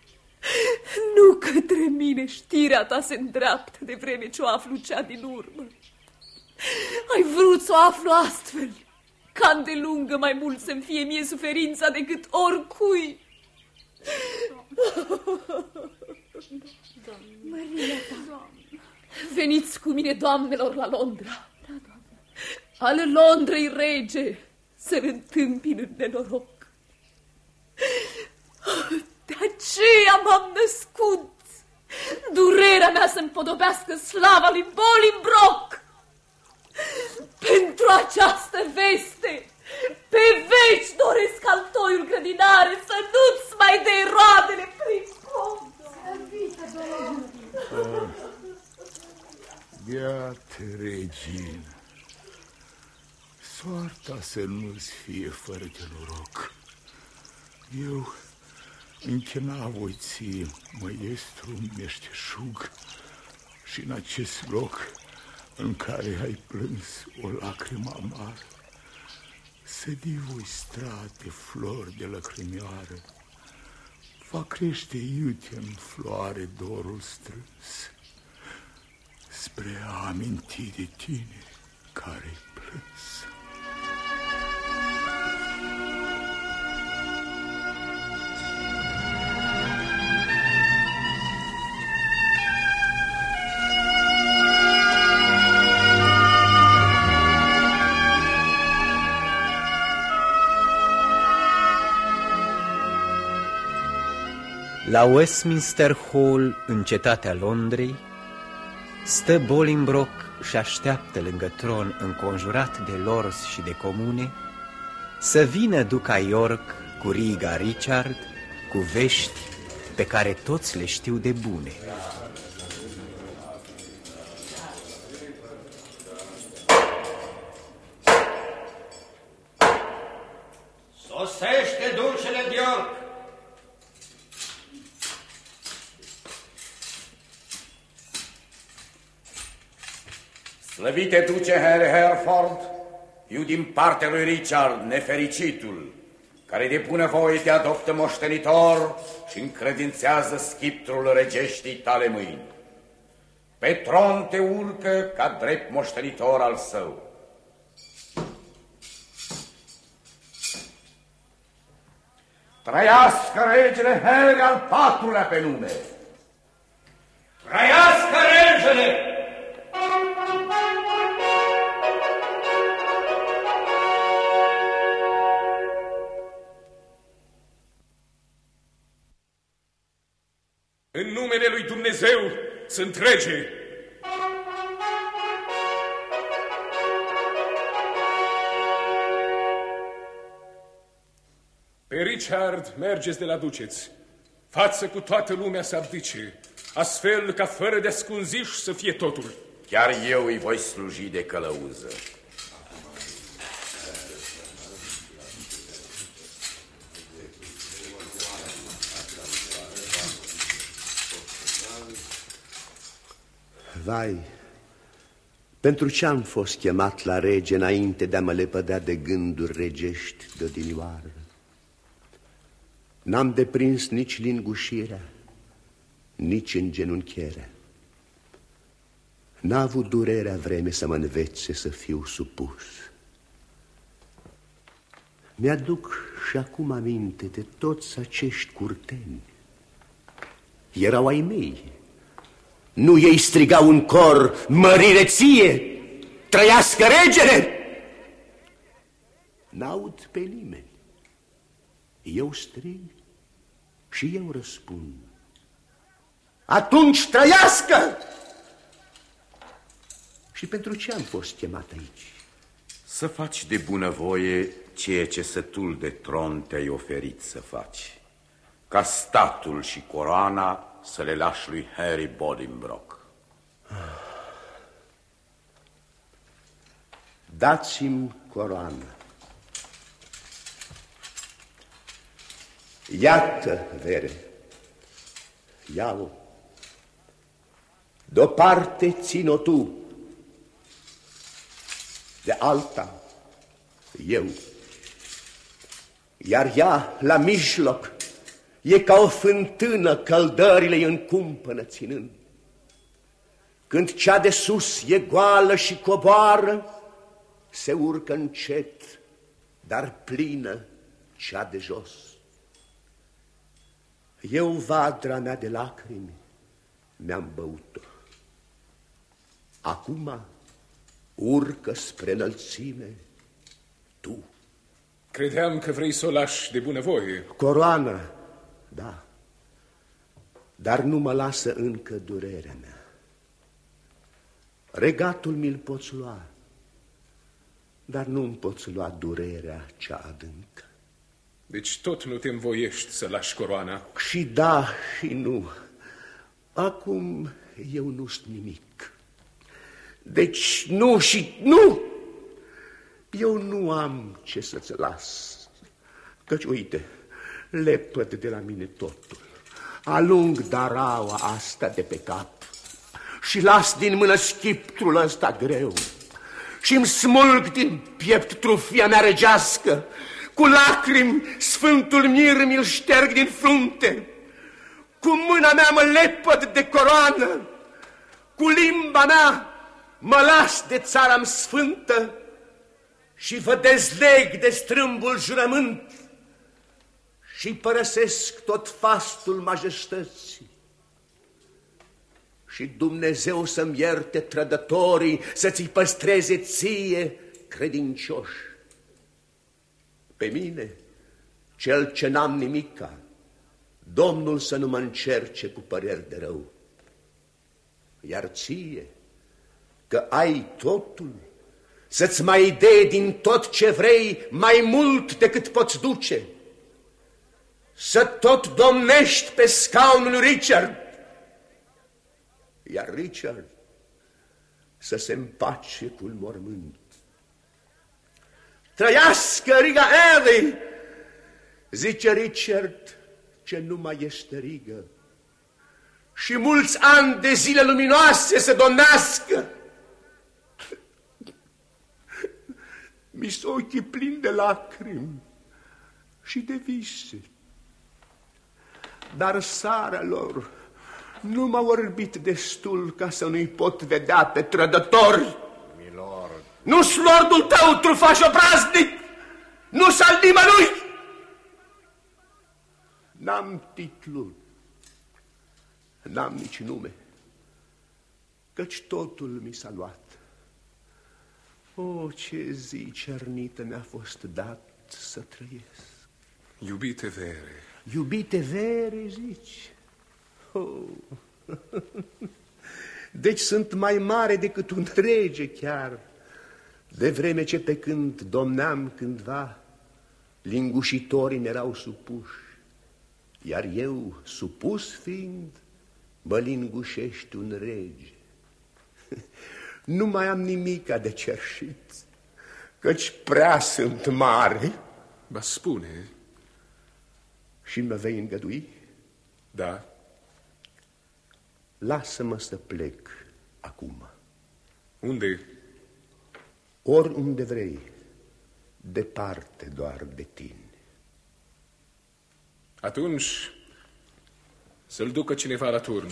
Nu către mine știrea ta se îndreaptă de vreme ce o aflu cea din urmă. Ai vrut să o aflu astfel, ca îndelungă mai mult să-mi fie mie suferința decât oricui. Maria ta. Veniți cu mine, doamnelor, la Londra. Al Londrei rege să-l întâmpin în nenoroc. De aceea m-am născut. Durerea mea să împodobească slava lui Bolingbroke. Pentru această veste, pe veci doresc al toiul grădinare să nu-ți mai de roadele prin pom. Iată, regină, soarta să nu-ți fie fără de noroc. Eu, închina voi ție, măiestru meșteșug, și în acest loc în care ai plâns o lacrimă amară, să voi strate flori de lăcrimioară, va crește iute în floare dorul strâns, spre a aminti de tine care-i plâns. La Westminster Hall, în cetatea Londrei, stă Bolingbroke și așteaptă lângă tron, înconjurat de lords și de comune, să vină duca York cu Riga Richard, cu vești pe care toți le știu de bune. Sosește ducele de York! Slăvite duce Harry Hereford, eu din partea lui Richard, nefericitul, care de bună voie te adoptă moștenitor și încredințează schiptrul regeștii tale mâini. Pe tron te urcă ca drept moștenitor al său. Trăiască regele Harry al patrulea pe nume! Trăiască regele! În numele lui Dumnezeu sunt rege. Pe Richard mergeți de la duceți. Față cu toată lumea să abdice, astfel ca fără de ascunziș să fie totul. Chiar eu îi voi sluji de călăuză. Vai, pentru ce am fost chemat la rege înainte de a mă lepădea de gânduri regești de odinioară? N-am deprins nici lingușirea, nici îngenunchierea. N-a avut durerea vreme să mă învețe să fiu supus. Mi-aduc și acum aminte de toți acești curteni. Erau ai mei. Nu ei strigau în cor, mărire ție, trăiască regele! N-aud pe nimeni. Eu strig și eu răspund. Atunci trăiască! Și pentru ce am fost chemat aici? Să faci de bunăvoie ceea ce sătul de tron te-ai oferit să faci. Ca statul și coroana să le lași lui Harry Bolingbroke. Dați-mi coroană. Iată, vere, ia-o. De-o parte țin-o tu, de alta eu. Iar ea, la mijloc, e ca o fântână căldările în cumpănă ținând. Când cea de sus e goală și coboară, se urcă încet, dar plină cea de jos. Eu vadra mea de lacrimi mi-am băut-o. Acum urcă spre înălțime tu. Credeam că vrei să o lași de bunăvoie. Coroană, da, dar nu mă lasă încă durerea mea. Regatul mi-l poți lua, dar nu-mi poți lua durerea cea adâncă. Deci tot nu te învoiești să lași coroana? Și da și nu. Acum eu nu sunt nimic. Deci nu și nu. Eu nu am ce să-ți las. Căci, uite, lepăd de la mine totul. Alung daraua asta de pe cap și las din mână schiptrul ăsta greu. Și-mi smulg din piept trufia mea regească, cu lacrimi sfântul mir mi-l șterg din frunte, cu mâna mea mă lepăd de coroană, cu limba mea mă las de țara sfântă și vă dezleg de strâmbul jurământ și părăsesc tot fastul majestății. Și Dumnezeu să-mi ierte trădătorii, să ți păstreze ție credincioși. Pe mine, cel ce n-am nimica, Domnul să nu mă încerce cu păreri de rău. Iar ție, că ai totul, să-ți mai dea din tot ce vrei mai mult decât poți duce, să tot domnești pe scaunul lui Richard, iar Richard să se împace cu mormânt. Trăiască Riga Alley, zice Richard, ce nu mai este rigă. Și mulți ani de zile luminoase să domnească. Mi ochii plini de lacrimi și de vise. Dar sara lor nu m-a orbit destul ca să nu-i pot vedea pe trădători. Milord. Nu-s lordul tău, trufaș obraznic! Nu-s al nimănui! N-am titlu, n-am nici nume, căci totul mi s-a luat. O, ce zi cernită mi-a fost dat să trăiesc. Iubite vere. Iubite vere, zici? Oh. Deci sunt mai mare decât un rege chiar, de vreme ce pe când domneam cândva, lingușitorii erau supuși, iar eu, supus fiind, mă lingușești un rege. Nu mai am nimica de cerșit, căci prea sunt mare. Ba spune. Și mă vei îngădui? Da. Lasă-mă să plec acum. Unde? Oriunde vrei, departe doar de tine. Atunci să-l ducă cineva la turn.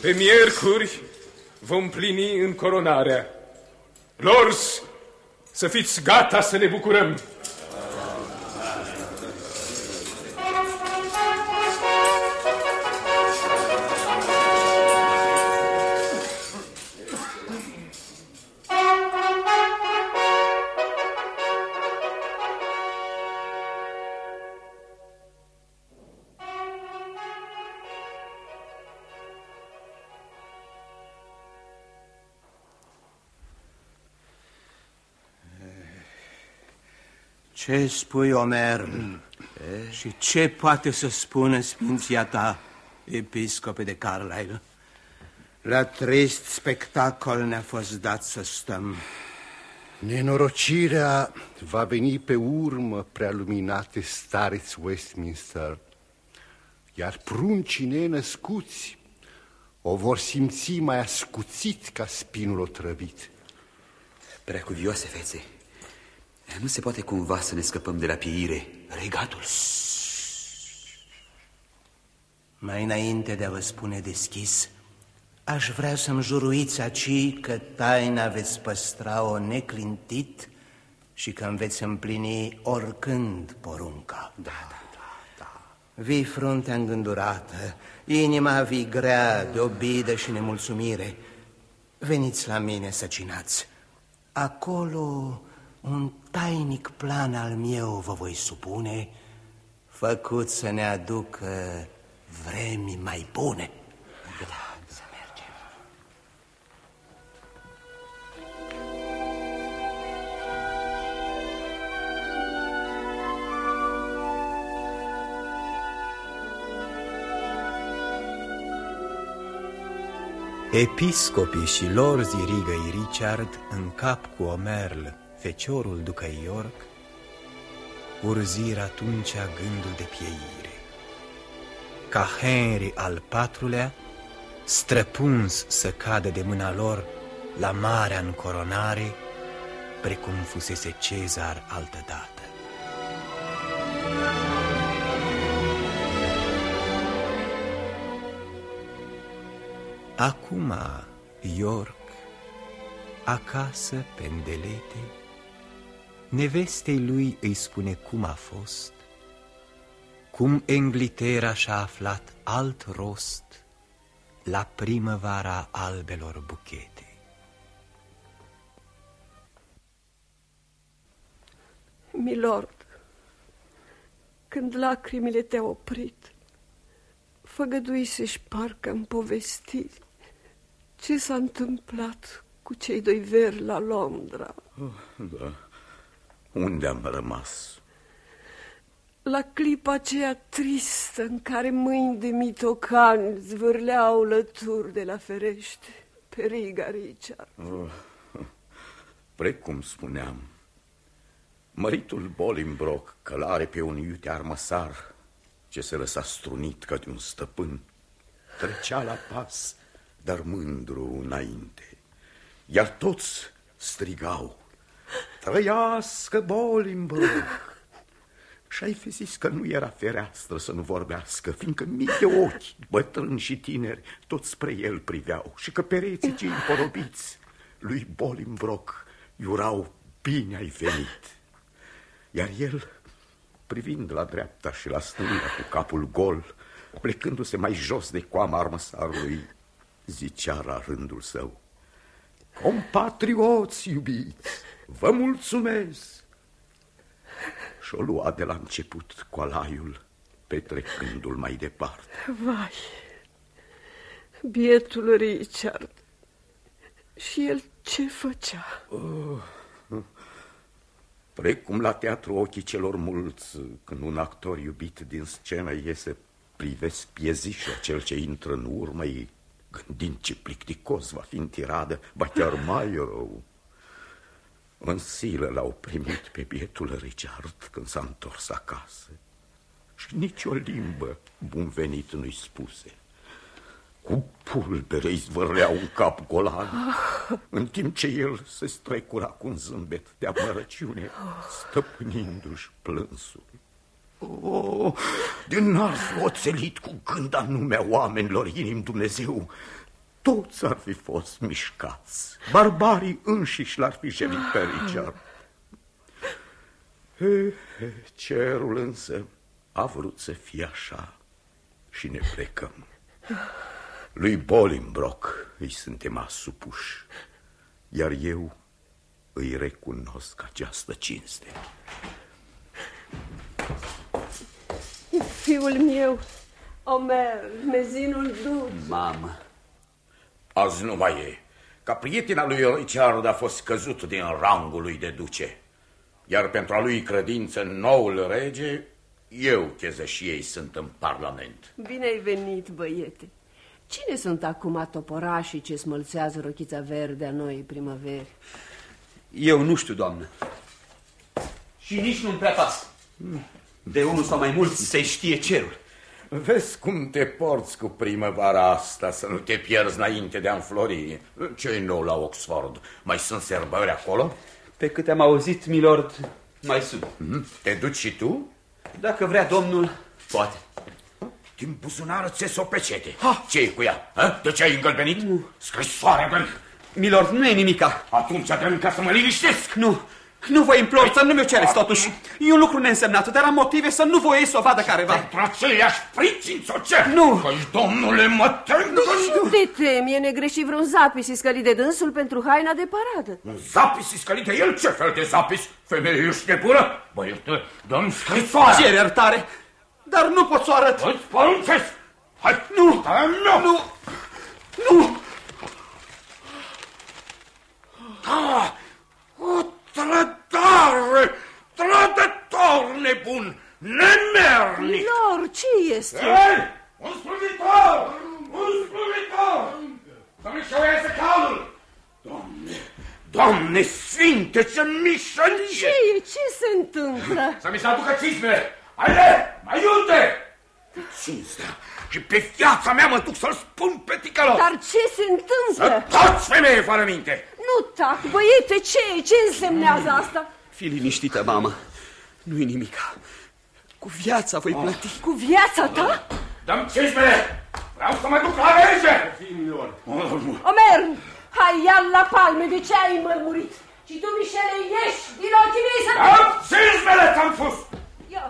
Pe miercuri vom plini încoronarea. Lors, să fiți gata să ne bucurăm. Ce spui, Omer? Și ce poate să spună sfinția ta, episcope de Carlisle? La trist spectacol ne-a fost dat să stăm. Nenorocirea va veni pe urmă, prealuminate stareți Westminster, iar pruncii nenăscuți o vor simți mai ascuțit ca spinul otrăvit. Preacuvioase fețe, nu se poate cumva să ne scăpăm de la pieire regatul? Mai înainte de a vă spune deschis, Aș vrea să-mi juruiți aici că taina veți păstra-o neclintit și că îmi veți împlini oricând porunca. Da, da, da, da. Vii fruntea îngândurată, inima vii grea de obidă și nemulțumire. Veniți la mine să cinați. Acolo un tainic plan al meu vă voi supune, făcut să ne aducă vremi mai bune. Da, să mergem. Episcopii și lor zirigăi Richard în cap cu Omerl, feciorul ducăi York, urzir atunci gândul de pieire. Ca Henry al patrulea, străpuns să cadă de mâna lor la marea încoronare, precum fusese Cezar altădată. Acum, York, acasă, pendelete, nevestei lui îi spune cum a fost, cum Englitera și-a aflat alt rost la primăvara albelor buchete. Milord, când lacrimile te-au oprit, făgădui să-și parcă în povestiri ce s-a întâmplat cu cei doi veri la Londra. Oh, da. Unde am rămas? La clipa aceea tristă în care mâini de mitocani zvârleau lături de la ferește pe Riga Richard. Oh, precum spuneam, măritul Bolingbroke călare pe un iute armăsar ce se lăsa strunit ca de un stăpân, trecea la pas dar mândru înainte. Iar toți strigau, trăiască Bolingbroke! Și-ai fi zis că nu era fereastră să nu vorbească, fiindcă mii de ochi, bătrâni și tineri, toți spre el priveau și că pereții cei împorobiți lui Bolingbroke iurau bine ai venit. Iar el, privind la dreapta și la stânga cu capul gol, plecându-se mai jos de coama armăsarului, zicea la rândul său. Compatrioți iubiți, vă mulțumesc! Și-o lua de la început cu alaiul, petrecându-l mai departe. Vai, bietul Richard, și el ce făcea? Oh, precum la teatru ochii celor mulți, când un actor iubit din scenă iese, privesc piezișul cel ce intră în urmă, ei gândind ce plicticos va fi în tiradă, ba chiar mai rău. În silă l-au primit pe bietul Richard când s-a întors acasă și nici o limbă bun venit nu-i spuse. Cu pulbere îi zvârleau un cap golan, în timp ce el se strecura cu un zâmbet de amărăciune, stăpânindu-și plânsul. Oh, de n-ar fi oțelit cu gând numea oamenilor inim Dumnezeu, toți ar fi fost mișcați. Barbarii înșiși l-ar fi jelit pe Richard. Cerul însă a vrut să fie așa și ne plecăm. Lui Bolingbroke îi suntem asupuși, iar eu îi recunosc această cinste. Fiul meu, Omer, mezinul duc. Mamă. Azi nu mai e. Ca prietena lui Richard a fost căzut din rangul lui de duce. Iar pentru a lui credință în noul rege, eu, și ei, sunt în parlament. Bine ai venit, băiete. Cine sunt acum toporașii ce smălțează rochița verde a noi primăveri? Eu nu știu, doamnă. Și nici nu-mi prea pasă. De unul sau mai mulți să știe cerul. Vezi cum te porți cu primăvara asta Să nu te pierzi înainte de a înflori ce nou la Oxford? Mai sunt serbări acolo? Pe câte am auzit, milord, mai sunt mm? Te duci și tu? Dacă vrea domnul, poate din buzunar ți o pecete. ce e cu ea? Ha? De ce ai îngălbenit? Scrisoarea, dă Milord, nu e nimica. Atunci dă ca să mă liniștesc. Nu, nu vă implor să nu mi-o cereți totuși. E un lucru neînsemnat, dar am motive să nu voiesc să o vadă careva. Pentru aceiași pricini ți-o cer. Nu. Căci, domnule, mă tem Nu, nu te temi, e negreșit vreun zapis iscălit de dânsul pentru haina de paradă. Un zapis iscălit de el? Ce fel de zapis? Femeie, ești nebună? Băiete, dă-mi scrisoarea. Cer iertare, dar nu pot să o arăt. Îți poruncesc. Hai, nu, nu, nu, nu. Ah, o trădare, trădător nebun, nemernic. Lor, ce este? Ei, un slujitor, un slujitor, să-mi șoieze calul. Doamne, Doamne Sfinte, ce mișălie! Ce e? Ce se întâmplă? Să mi se aducă cismele! Haide, mai iute! Cinstea și pe viața mea mă duc să-l spun pe ticălos! Dar ce se întâmplă? Să taci, femeie fără minte! Nu tac, băiete, ce e? Ce însemnează asta? Fii liniștită, mamă. Nu-i nimica. Cu viața voi plăti. Cu viața ta? Dăm cismele! Vreau să mă duc la verge! Omer, hai ia la palme, de ce ai mărmurit? Și tu, Mișele, ieși din ochii mei să... Dăm cismele, ți-am spus! Ia,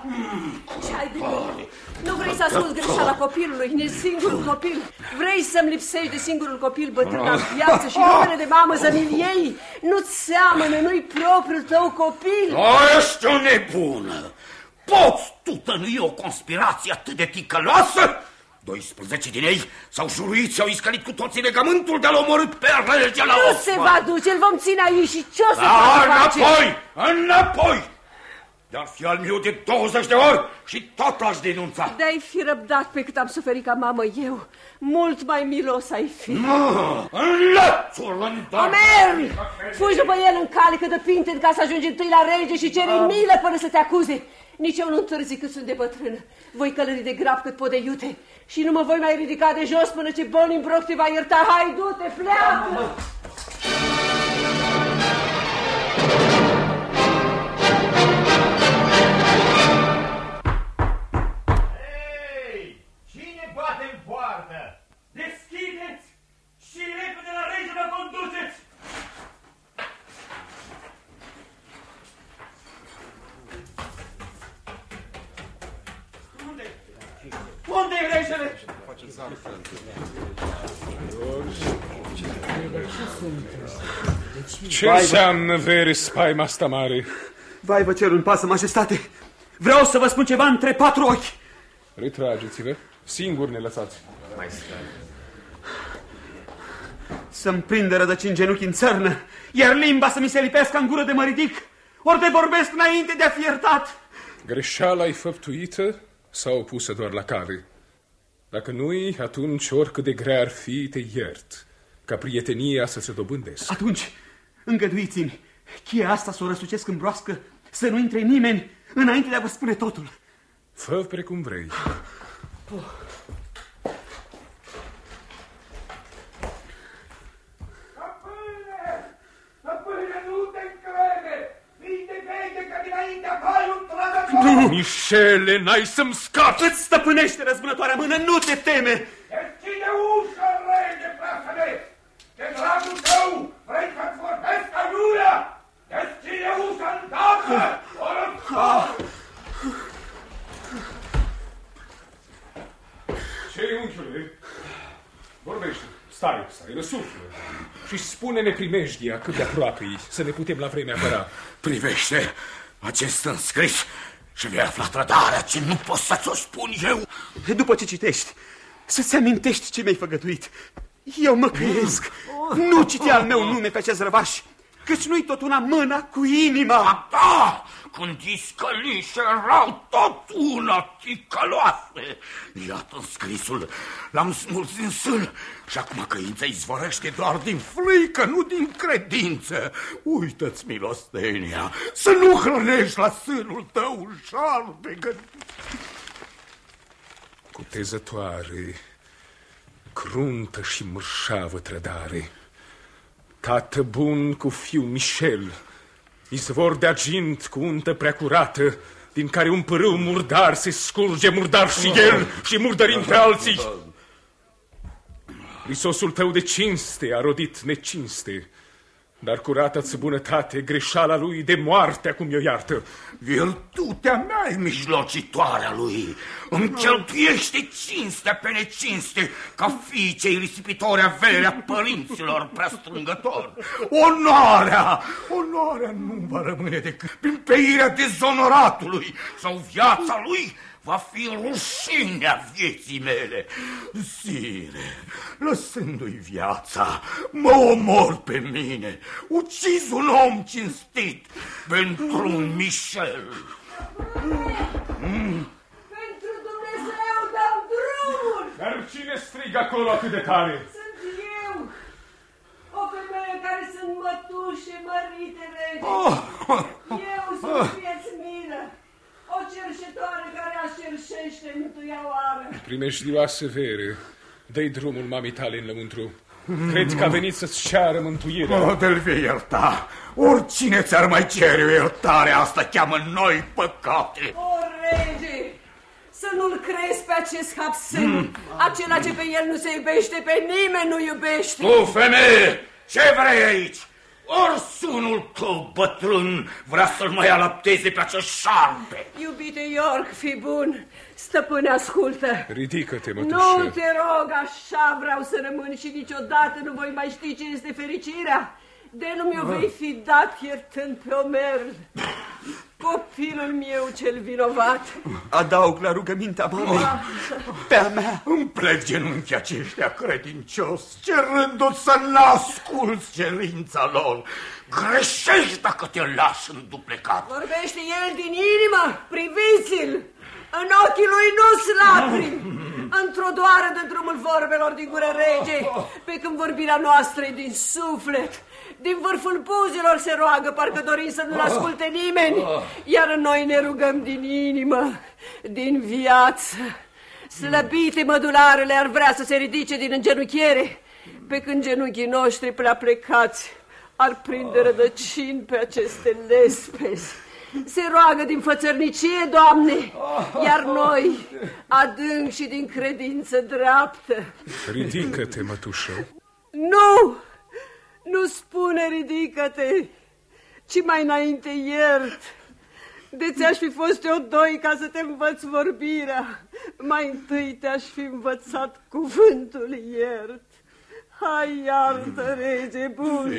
ce ai de gând? Nu vrei să asculți greșeala copilului, e singurul copil. Vrei să-mi lipsești de singurul copil bătrân la viață și numele de mamă să mi iei? Nu-ți seamănă, nu-i propriul tău copil. O, ești o nebună! Poți tu tănui o conspirație atât de ticăloasă? 12 din ei s-au juruit și au iscălit cu toții legământul de a-l omorât pe rege la Nu Osma. se va duce, îl vom ține aici și ce o să Da, face? înapoi! Înapoi! Dar fi al meu de 20 de ori și tot aș denunța. De-ai fi răbdat pe cât am suferit ca mamă eu, mult mai milos ai fi. Nu! Înlățul în Omer! Fugi după el în calică de pinte ca să ajungi întâi la rege și cere milă până să te acuze. Nici eu nu întârzi cât sunt de bătrână. Voi călări de grab cât pot de iute. Și nu mă voi mai ridica de jos până ce Bolingbroke te va ierta. Hai, du-te, pleacă! Ei, Ce Vai, înseamnă vere spaima asta mare? Vai, vă cer în pasă, majestate. Vreau să vă spun ceva între patru ochi. Retrageți-vă. Singur ne lăsați. Să-mi prindă rădăcini genunchi în țărnă, iar limba să mi se lipească în gură de mă ridic, ori de vorbesc înainte de a fi iertat. Greșeala e făptuită sau pusă doar la cale? Dacă nu-i, atunci oricât de grea ar fi, te iert, ca prietenia să se dobândesc. Atunci, îngăduiți-mi, cheia asta să o răsucesc în broască, să nu intre nimeni înainte de a vă spune totul. Fă precum vrei. Stăpâne, nu te încrede! Fii de vede că dinaintea ta ai un trădător! Nu, Mișele, n-ai să-mi scapi! Îți stăpânește răzbunătoarea mână, nu te teme! Deschide ușa, rege, plasăle! De dragul tău, vrei să-ți vorbesc aiurea? Deschide ușa îndată! Ah. Ce e, unchiule? Vorbește. Stai, stai, răsuflă. Și spune-ne primejdia cât de aproape e, să ne putem la vreme apăra. Privește acest înscris și vei afla trădarea ce nu pot să ți-o spun eu. După ce citești, să-ți amintești ce mi-ai făgătuit. Eu mă căiesc. Nu citi al meu nume pe acest răvaș, căci nu-i tot una mâna cu inima. Da, când iscălișe erau tot una ticăloase. Iată înscrisul, l-am smuls din sân și acum căința izvorăște doar din frică, nu din credință. Uită-ți milostenia, să nu hrănești la sânul tău șarpe, Cutezătoare, cruntă și mărșavă trădare, tată bun cu fiu Michel, izvor de argint cu untă prea curată, din care un pârâu murdar se scurge murdar și el și murdărind pe alții. Risosul tău de cinste a rodit necinste, dar curată-ți bunătate, greșala lui de moarte acum i-o iartă. Virtutea mea e mijlocitoarea lui. Îmi cheltuiește cinstea pe necinste ca fiicei risipitori averea părinților preastrângători. Onoarea, onoarea nu va rămâne decât prin peirea dezonoratului sau viața lui va fi rușinea vieții mele. Sire, lăsându-i viața, mă omor pe mine, uciz un om cinstit pentru un Michel. Mm. Pentru Dumnezeu dăm drumul! Dar cine strigă acolo atât de tare? Sunt eu, o femeie care sunt mătușe mărite rege. Oh. Eu sunt vieți milă. O cerșetoare care așerșește mântuia oară. Primești severe. Dă-i drumul mamei tale înăuntru. Cred că a venit să-ți ceară mântuirea. O, de-l vei ierta. Oricine ți-ar mai cere o iertare, asta cheamă noi păcate. O, rege, să nu-l crezi pe acest hapsen. Mm. Acela ce pe el nu se iubește, pe nimeni nu iubește. Tu, femeie, ce vrei aici? Ori sunul tău, bătrân, vrea să-l mai alapteze pe acest șarpe. Iubite York, fi bun. Stăpâne, ascultă. Ridică-te, mătușă. Nu te rog, așa vreau să rămân și niciodată nu voi mai ști ce este fericirea. De nu mi-o vei fi dat iertând pe Omer. Copilul meu cel vinovat. Adaug la rugămintea mamei. Pe a mea. Îmi plec genunchii aceștia credincios, cerându-ți să n-asculți cerința lor. Greșești dacă te lași în duplecat. Vorbește el din inimă, priviți-l. În ochii lui nu-s lacrimi. Într-o doară de drumul vorbelor din gură rege, pe când vorbirea noastră e din suflet. Din vârful buzilor se roagă, parcă dorim să nu-l asculte nimeni. Iar noi ne rugăm din inimă, din viață. Slăbite mădularele ar vrea să se ridice din îngenunchiere, pe când genunchii noștri prea plecați ar prinde rădăcini pe aceste lespezi. Se roagă din fățărnicie, Doamne, iar noi, adânc și din credință dreaptă. Ridică-te, mătușă. Nu! Nu spune ridică-te, ci mai înainte iert. De ți-aș fi fost eu doi ca să te învăț vorbirea. Mai întâi te-aș fi învățat cuvântul iert. Hai, iartă, rege bun,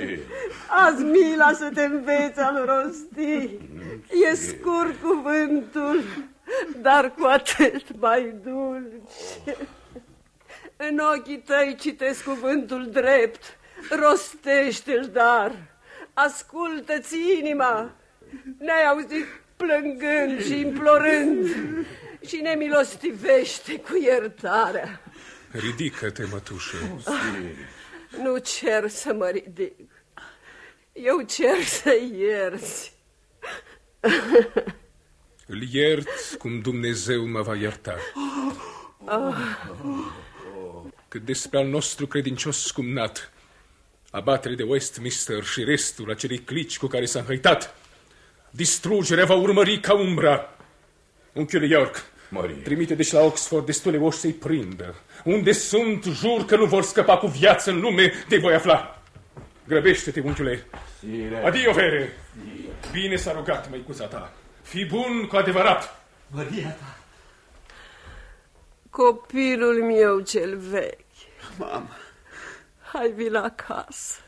azi mila să te înveți al rosti. E scurt cuvântul, dar cu atât mai dulce. În ochii tăi citesc cuvântul drept, rostește-l dar, ascultă-ți inima. Ne-ai auzit plângând și implorând și ne milostivește cu iertarea. Ridică-te, mătușă. Nu cer să mă ridic. Eu cer să ierți. Îl iert cum Dumnezeu mă va ierta. Cât despre al nostru credincios scumnat, abatere de Westminster și restul acelei clici cu care s-a înhăitat, distrugerea va urmări ca umbra. Unchiul York, Marie. trimite deci la Oxford destule oși să-i prindă. Unde sunt, jur că nu vor scăpa cu viață în lume, te voi afla. Grăbește-te, unchiule. Sire. Adio, vere. Bine s-a rugat, măicuța ta. Fii bun cu adevărat. Maria ta. Copilul meu cel vechi. Mamă. Hai vi la casă.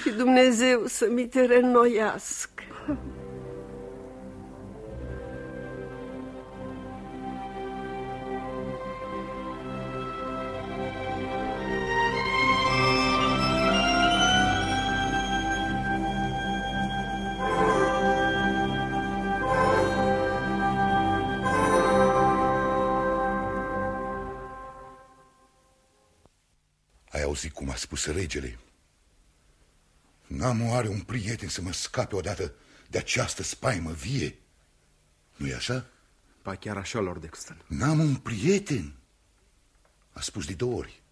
Și Dumnezeu să mi te reînnoiască. Ai auzit cum a spus regele? N-am oare un prieten să mă scape odată de această spaimă vie? Nu-i așa? Pa chiar așa, Lord Exton. N-am un prieten. A spus de două ori.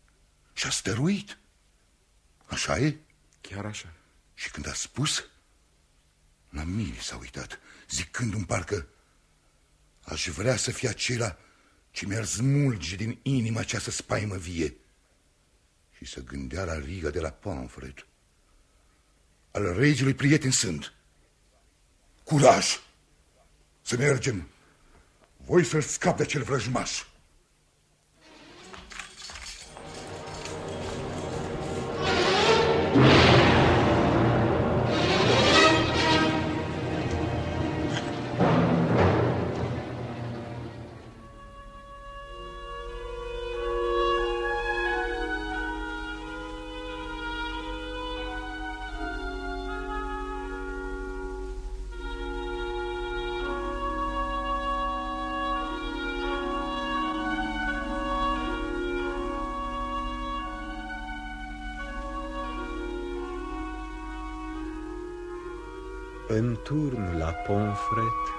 Și a stăruit. Așa e? Chiar așa. Și când a spus, la mine s-a uitat, zicându-mi parcă, Aș vrea să fie acela ce mi-ar smulge din inimă această spaimă vie și să gândea la Riga de la Pomfret. Al regelui prieten sunt. Curaj! Să mergem! Voi să-l scap de acel vrăjmaș. Pomfret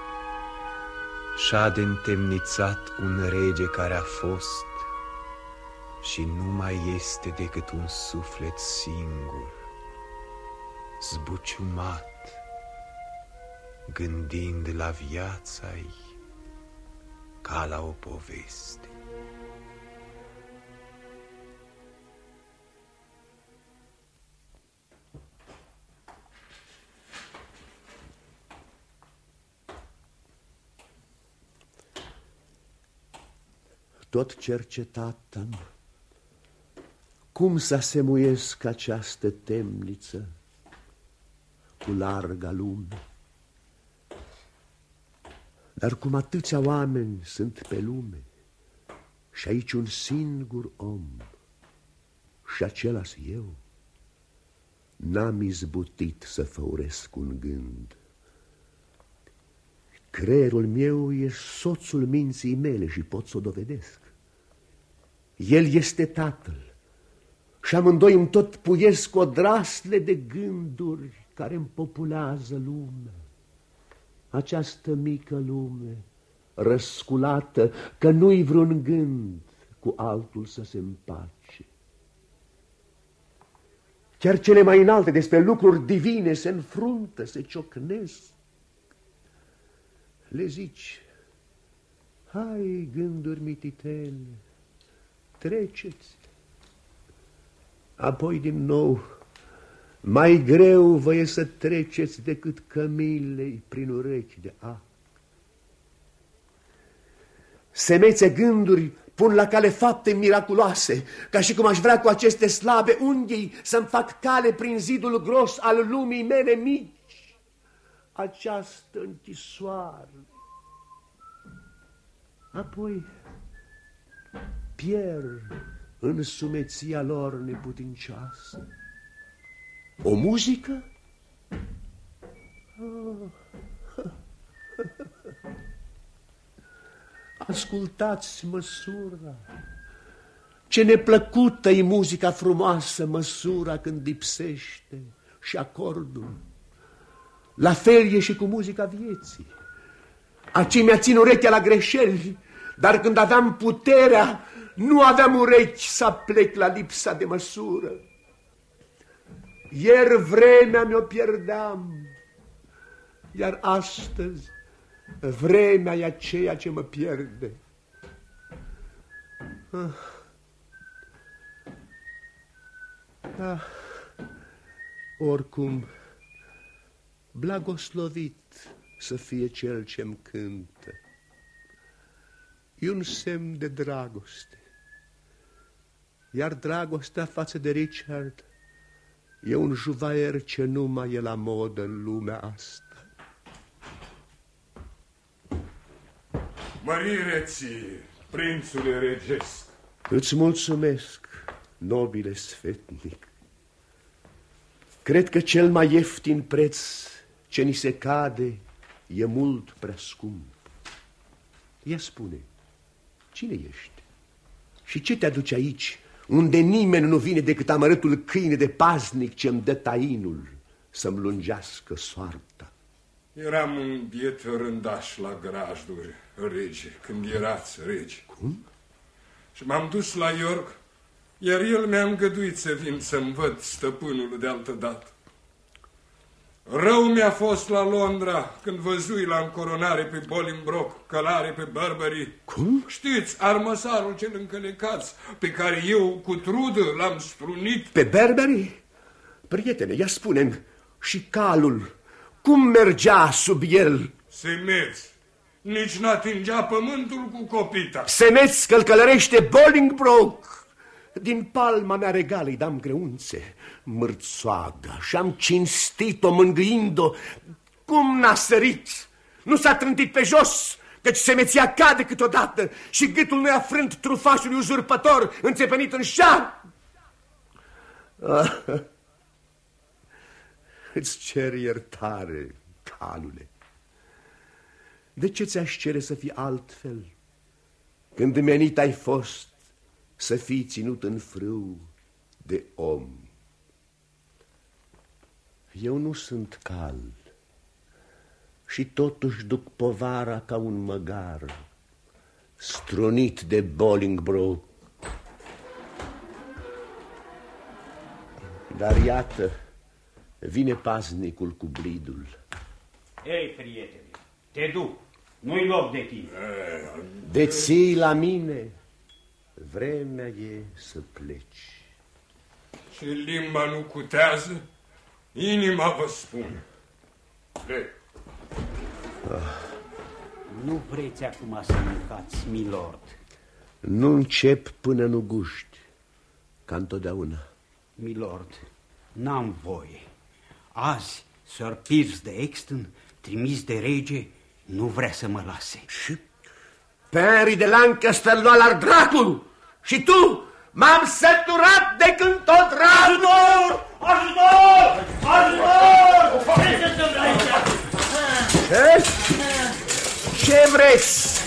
și-a de întemnițat un rege care a fost și nu mai este decât un suflet singur, zbuciumat, gândind la viața-i ca la o poveste. Tot cercetat cum să asemuiesc această temniță cu larga lume. Dar cum atâția oameni sunt pe lume și aici un singur om și acela eu, n-am izbutit să făuresc un gând. Creierul meu e soțul minții mele și pot să o dovedesc. El este tatăl și amândoi îmi tot puiesc o drasle de gânduri care îmi populează lumea. Această mică lume, răsculată, că nu-i vreun gând cu altul să se împace. Chiar cele mai înalte despre lucruri divine se înfruntă, se ciocnesc. Le zici, hai gânduri mititele, treceți. Apoi din nou, mai greu vă e să treceți decât cămilei prin urechi de ac. Semețe gânduri pun la cale fapte miraculoase, ca și cum aș vrea cu aceste slabe unghii să-mi fac cale prin zidul gros al lumii mele mici. Această închisoare. Apoi pierd în sumeția lor neputincioasă. O muzică? Ascultați măsura. Ce neplăcută e muzica frumoasă, măsura când lipsește și acordul. La fel e și cu muzica vieții. Aci mi-a țin urechea la greșeli, dar când aveam puterea, nu aveam urechi să plec la lipsa de măsură. Ieri vremea mi-o pierdeam, iar astăzi vremea e aceea ce mă pierde. Ah. Ah. Oricum, blagoslovit să fie cel ce-mi cântă. E un semn de dragoste. Iar dragostea față de Richard e un juvaier ce nu mai e la modă în lumea asta. Mărire ție, prințule regesc. Îți mulțumesc, nobile sfetnic. Cred că cel mai ieftin preț ce ni se cade e mult prea scump. Ia spune, cine ești? Și ce te aduce aici, unde nimeni nu vine decât amărâtul câine de paznic ce-mi dă tainul să-mi lungească soarta? Eram un biet rândaș la grajduri, rege, când erați rege. Cum? Și m-am dus la York, iar el mi-a îngăduit să vin să-mi văd stăpânul de altă dată. Rău mi-a fost la Londra când văzui la încoronare pe Bolingbroke, călare pe Burberry. Cum? Știți, armăsarul cel încălecați, pe care eu cu trudă l-am strunit. Pe Burberry? Prietene, ia spune și calul, cum mergea sub el? Semeț, nici n-atingea pământul cu copita. Semeț că-l călărește Bolingbroke. Din palma mea regală îi dam greunțe, mărțoagă, și-am cinstit-o mângâind-o. Cum n-a sărit? Nu s-a trântit pe jos, căci semeția cade câteodată și gâtul nu-i afrânt trufașului uzurpător înțepenit în șar. Ah, îți cer iertare, calule. De ce ți-aș cere să fii altfel? Când menit ai fost să fii ținut în frâu de om. Eu nu sunt cal și totuși duc povara ca un măgar, strunit de Bolingbroke. Dar iată, vine paznicul cu blidul. Ei, prietene, te duc. Nu-i loc de tine. De ții la mine, vremea e să pleci. Și limba nu cutează, inima vă spune. Plec. Nu vreți acum să mâncați, milord. Nu încep până nu guști, ca întotdeauna. Milord, n-am voie. Azi, Sir Piers de Exton, trimis de rege, nu vrea să mă lase. Și Perry de Lancaster lua la dracul și tu m-am săturat de când tot Ajutor! Ajutor! Ajutor! Ce? Ce vreți?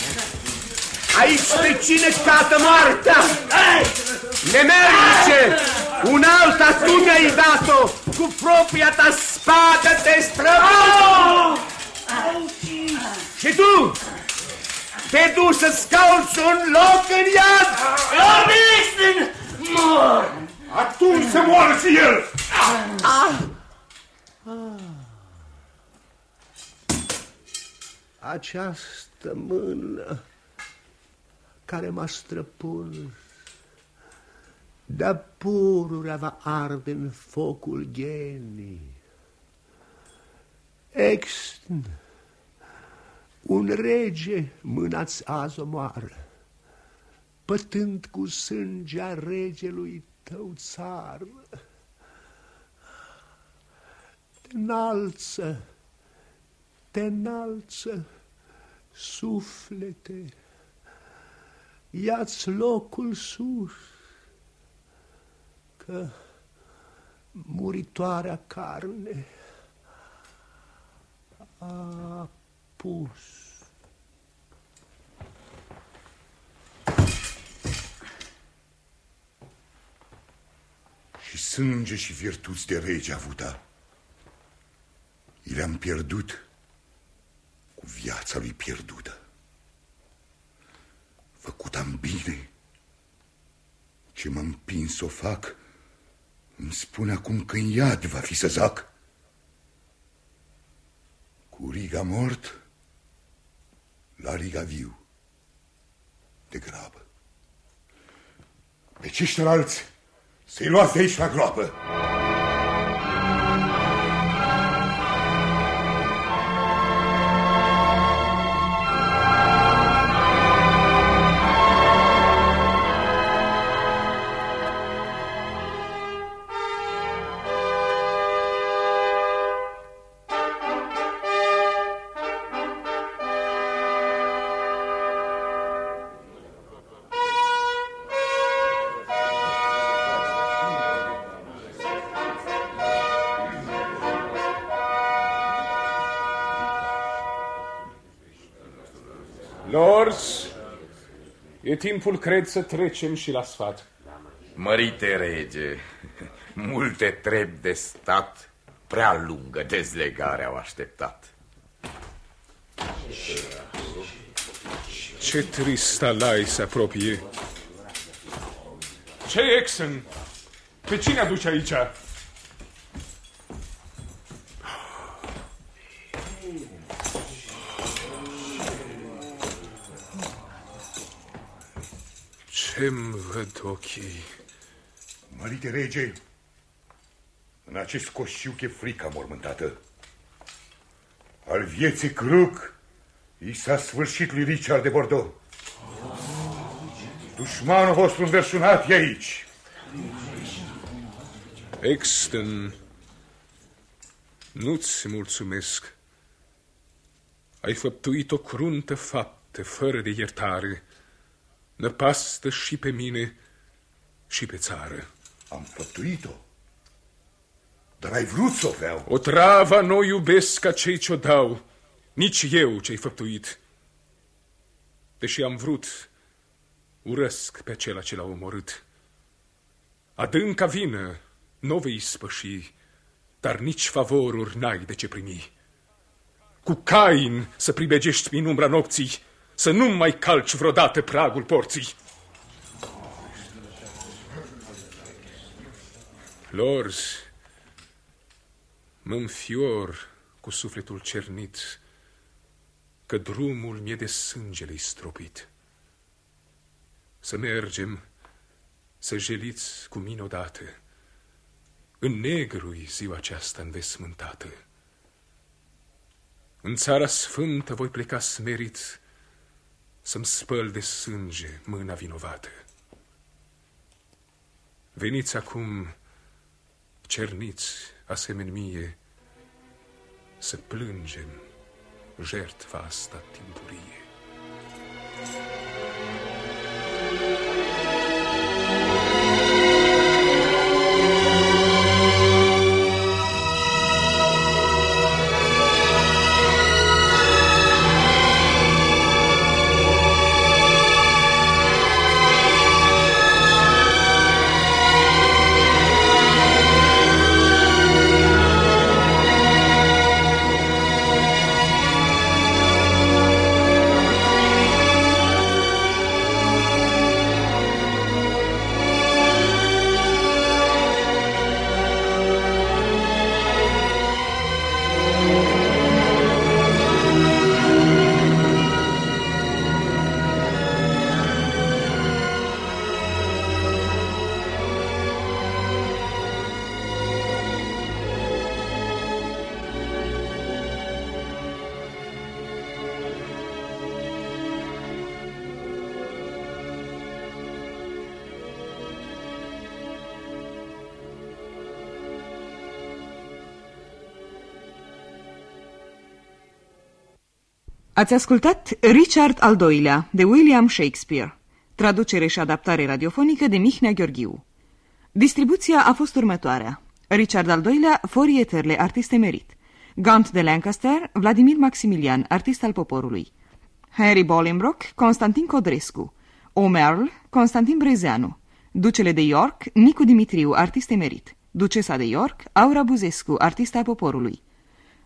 Aici pe cine cată moartea? Nemernice! Un alta tu mi-ai dat-o cu propria ta spadă de străbun! Și tu? Te duci să-ți cauți un loc în iad? Lord Mor! Atunci să moară și el! Ah. Această mână care m-a străpuns, de pururea va arde în focul genii. Exn, un rege mânați azi omoară, pătând cu sângea regelui tău țar. Te înalță, te înalță, suflete, ia-ți locul sus, că muritoarea carne a pus. Și sânge și virtuți de rege avuta. I le-am pierdut cu viața lui pierdută. Făcut am bine. Ce m-am împins să o fac, îmi spune acum că în iad va fi să zac. Cu riga mort, la riga viu, de grabă. Pe ceștilalți să-i luați de aici la groapă. Timpul, cred, să trecem și la sfat. Mărite rege, multe trebi de stat, prea lungă dezlegare au așteptat. Ce trist alai se apropie. Ce Exen? Pe cine aduce aici? Ce-mi văd ochii? Mărite rege, în acest coșiuc e frica mormântată. Al vieții cruc, i s-a sfârșit lui Richard de Bordeaux. Dușmanul vostru înverșunat e aici. Exton, nu-ți mulțumesc. Ai făptuit o cruntă faptă, fără de iertare, năpastă și pe mine și pe țară. Am făptuit-o, dar ai vrut să o vreau. O travă nu iubesc ca cei ce-o dau, nici eu ce-ai făptuit. Deși am vrut, urăsc pe acela ce l-a omorât. Adânca vină, nu vei spăși, dar nici favoruri n-ai de ce primi. Cu Cain să pribegești prin umbra nopții, să nu mai calci vreodată pragul porții. Lors, mă înfior cu sufletul cernit, că drumul mi-e de sângele stropit. Să mergem, să jeliți cu mine odată, în negru ziua aceasta învesmântată. În țara sfântă voi pleca smerit să-mi spăl de sânge mâna vinovată. Veniți acum, cerniți, asemeni mie, să plângem jertfa asta timpurie. Ați ascultat Richard al doilea de William Shakespeare, traducere și adaptare radiofonică de Mihnea Gheorghiu. Distribuția a fost următoarea. Richard al doilea, Forieterle, artist emerit. Gaunt de Lancaster, Vladimir Maximilian, artist al poporului. Harry Bolingbroke, Constantin Codrescu. O'Merle, Constantin Brezeanu. Ducele de York, Nicu Dimitriu, artist emerit. Ducesa de York, Aura Buzescu, artista poporului.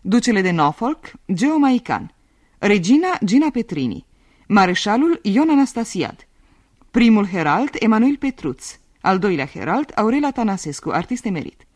Ducele de Norfolk, Geo Maican. Regina Gina Petrini, Mareșalul Ion Anastasiad, primul herald Emanuel Petruț, al doilea herald Aurela Tanasescu, artist emerit,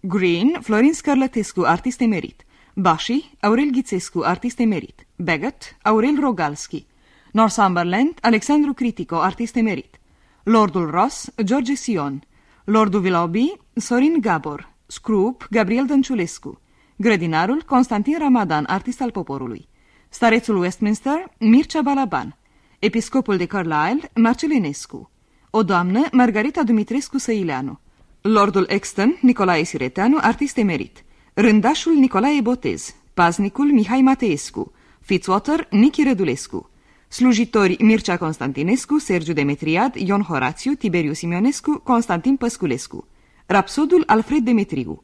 Green Florin Scarlătescu, artist emerit, Bashi Aurel Ghițescu, artist emerit, Bagot Aurel Rogalski, Northumberland Alexandru Critico, artist emerit, Lordul Ross George Sion, Lordul Willoughby Sorin Gabor, Scroop Gabriel Dănciulescu, Grădinarul Constantin Ramadan, artist al poporului. Starețul Westminster, Mircea Balaban, episcopul de Carlisle, Marcelinescu, o doamnă, Margarita Dumitrescu Săileanu, Lordul Exton, Nicolae Sireteanu, artist emerit, rândașul Nicolae Botez, paznicul Mihai Mateescu, Fitzwater, Nichi Rădulescu, slujitori Mircea Constantinescu, Sergiu Demetriad, Ion Horațiu, Tiberiu Simionescu, Constantin Păsculescu, rapsodul Alfred Demetriu,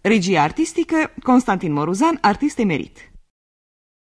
regia artistică Constantin Moruzan, artist emerit.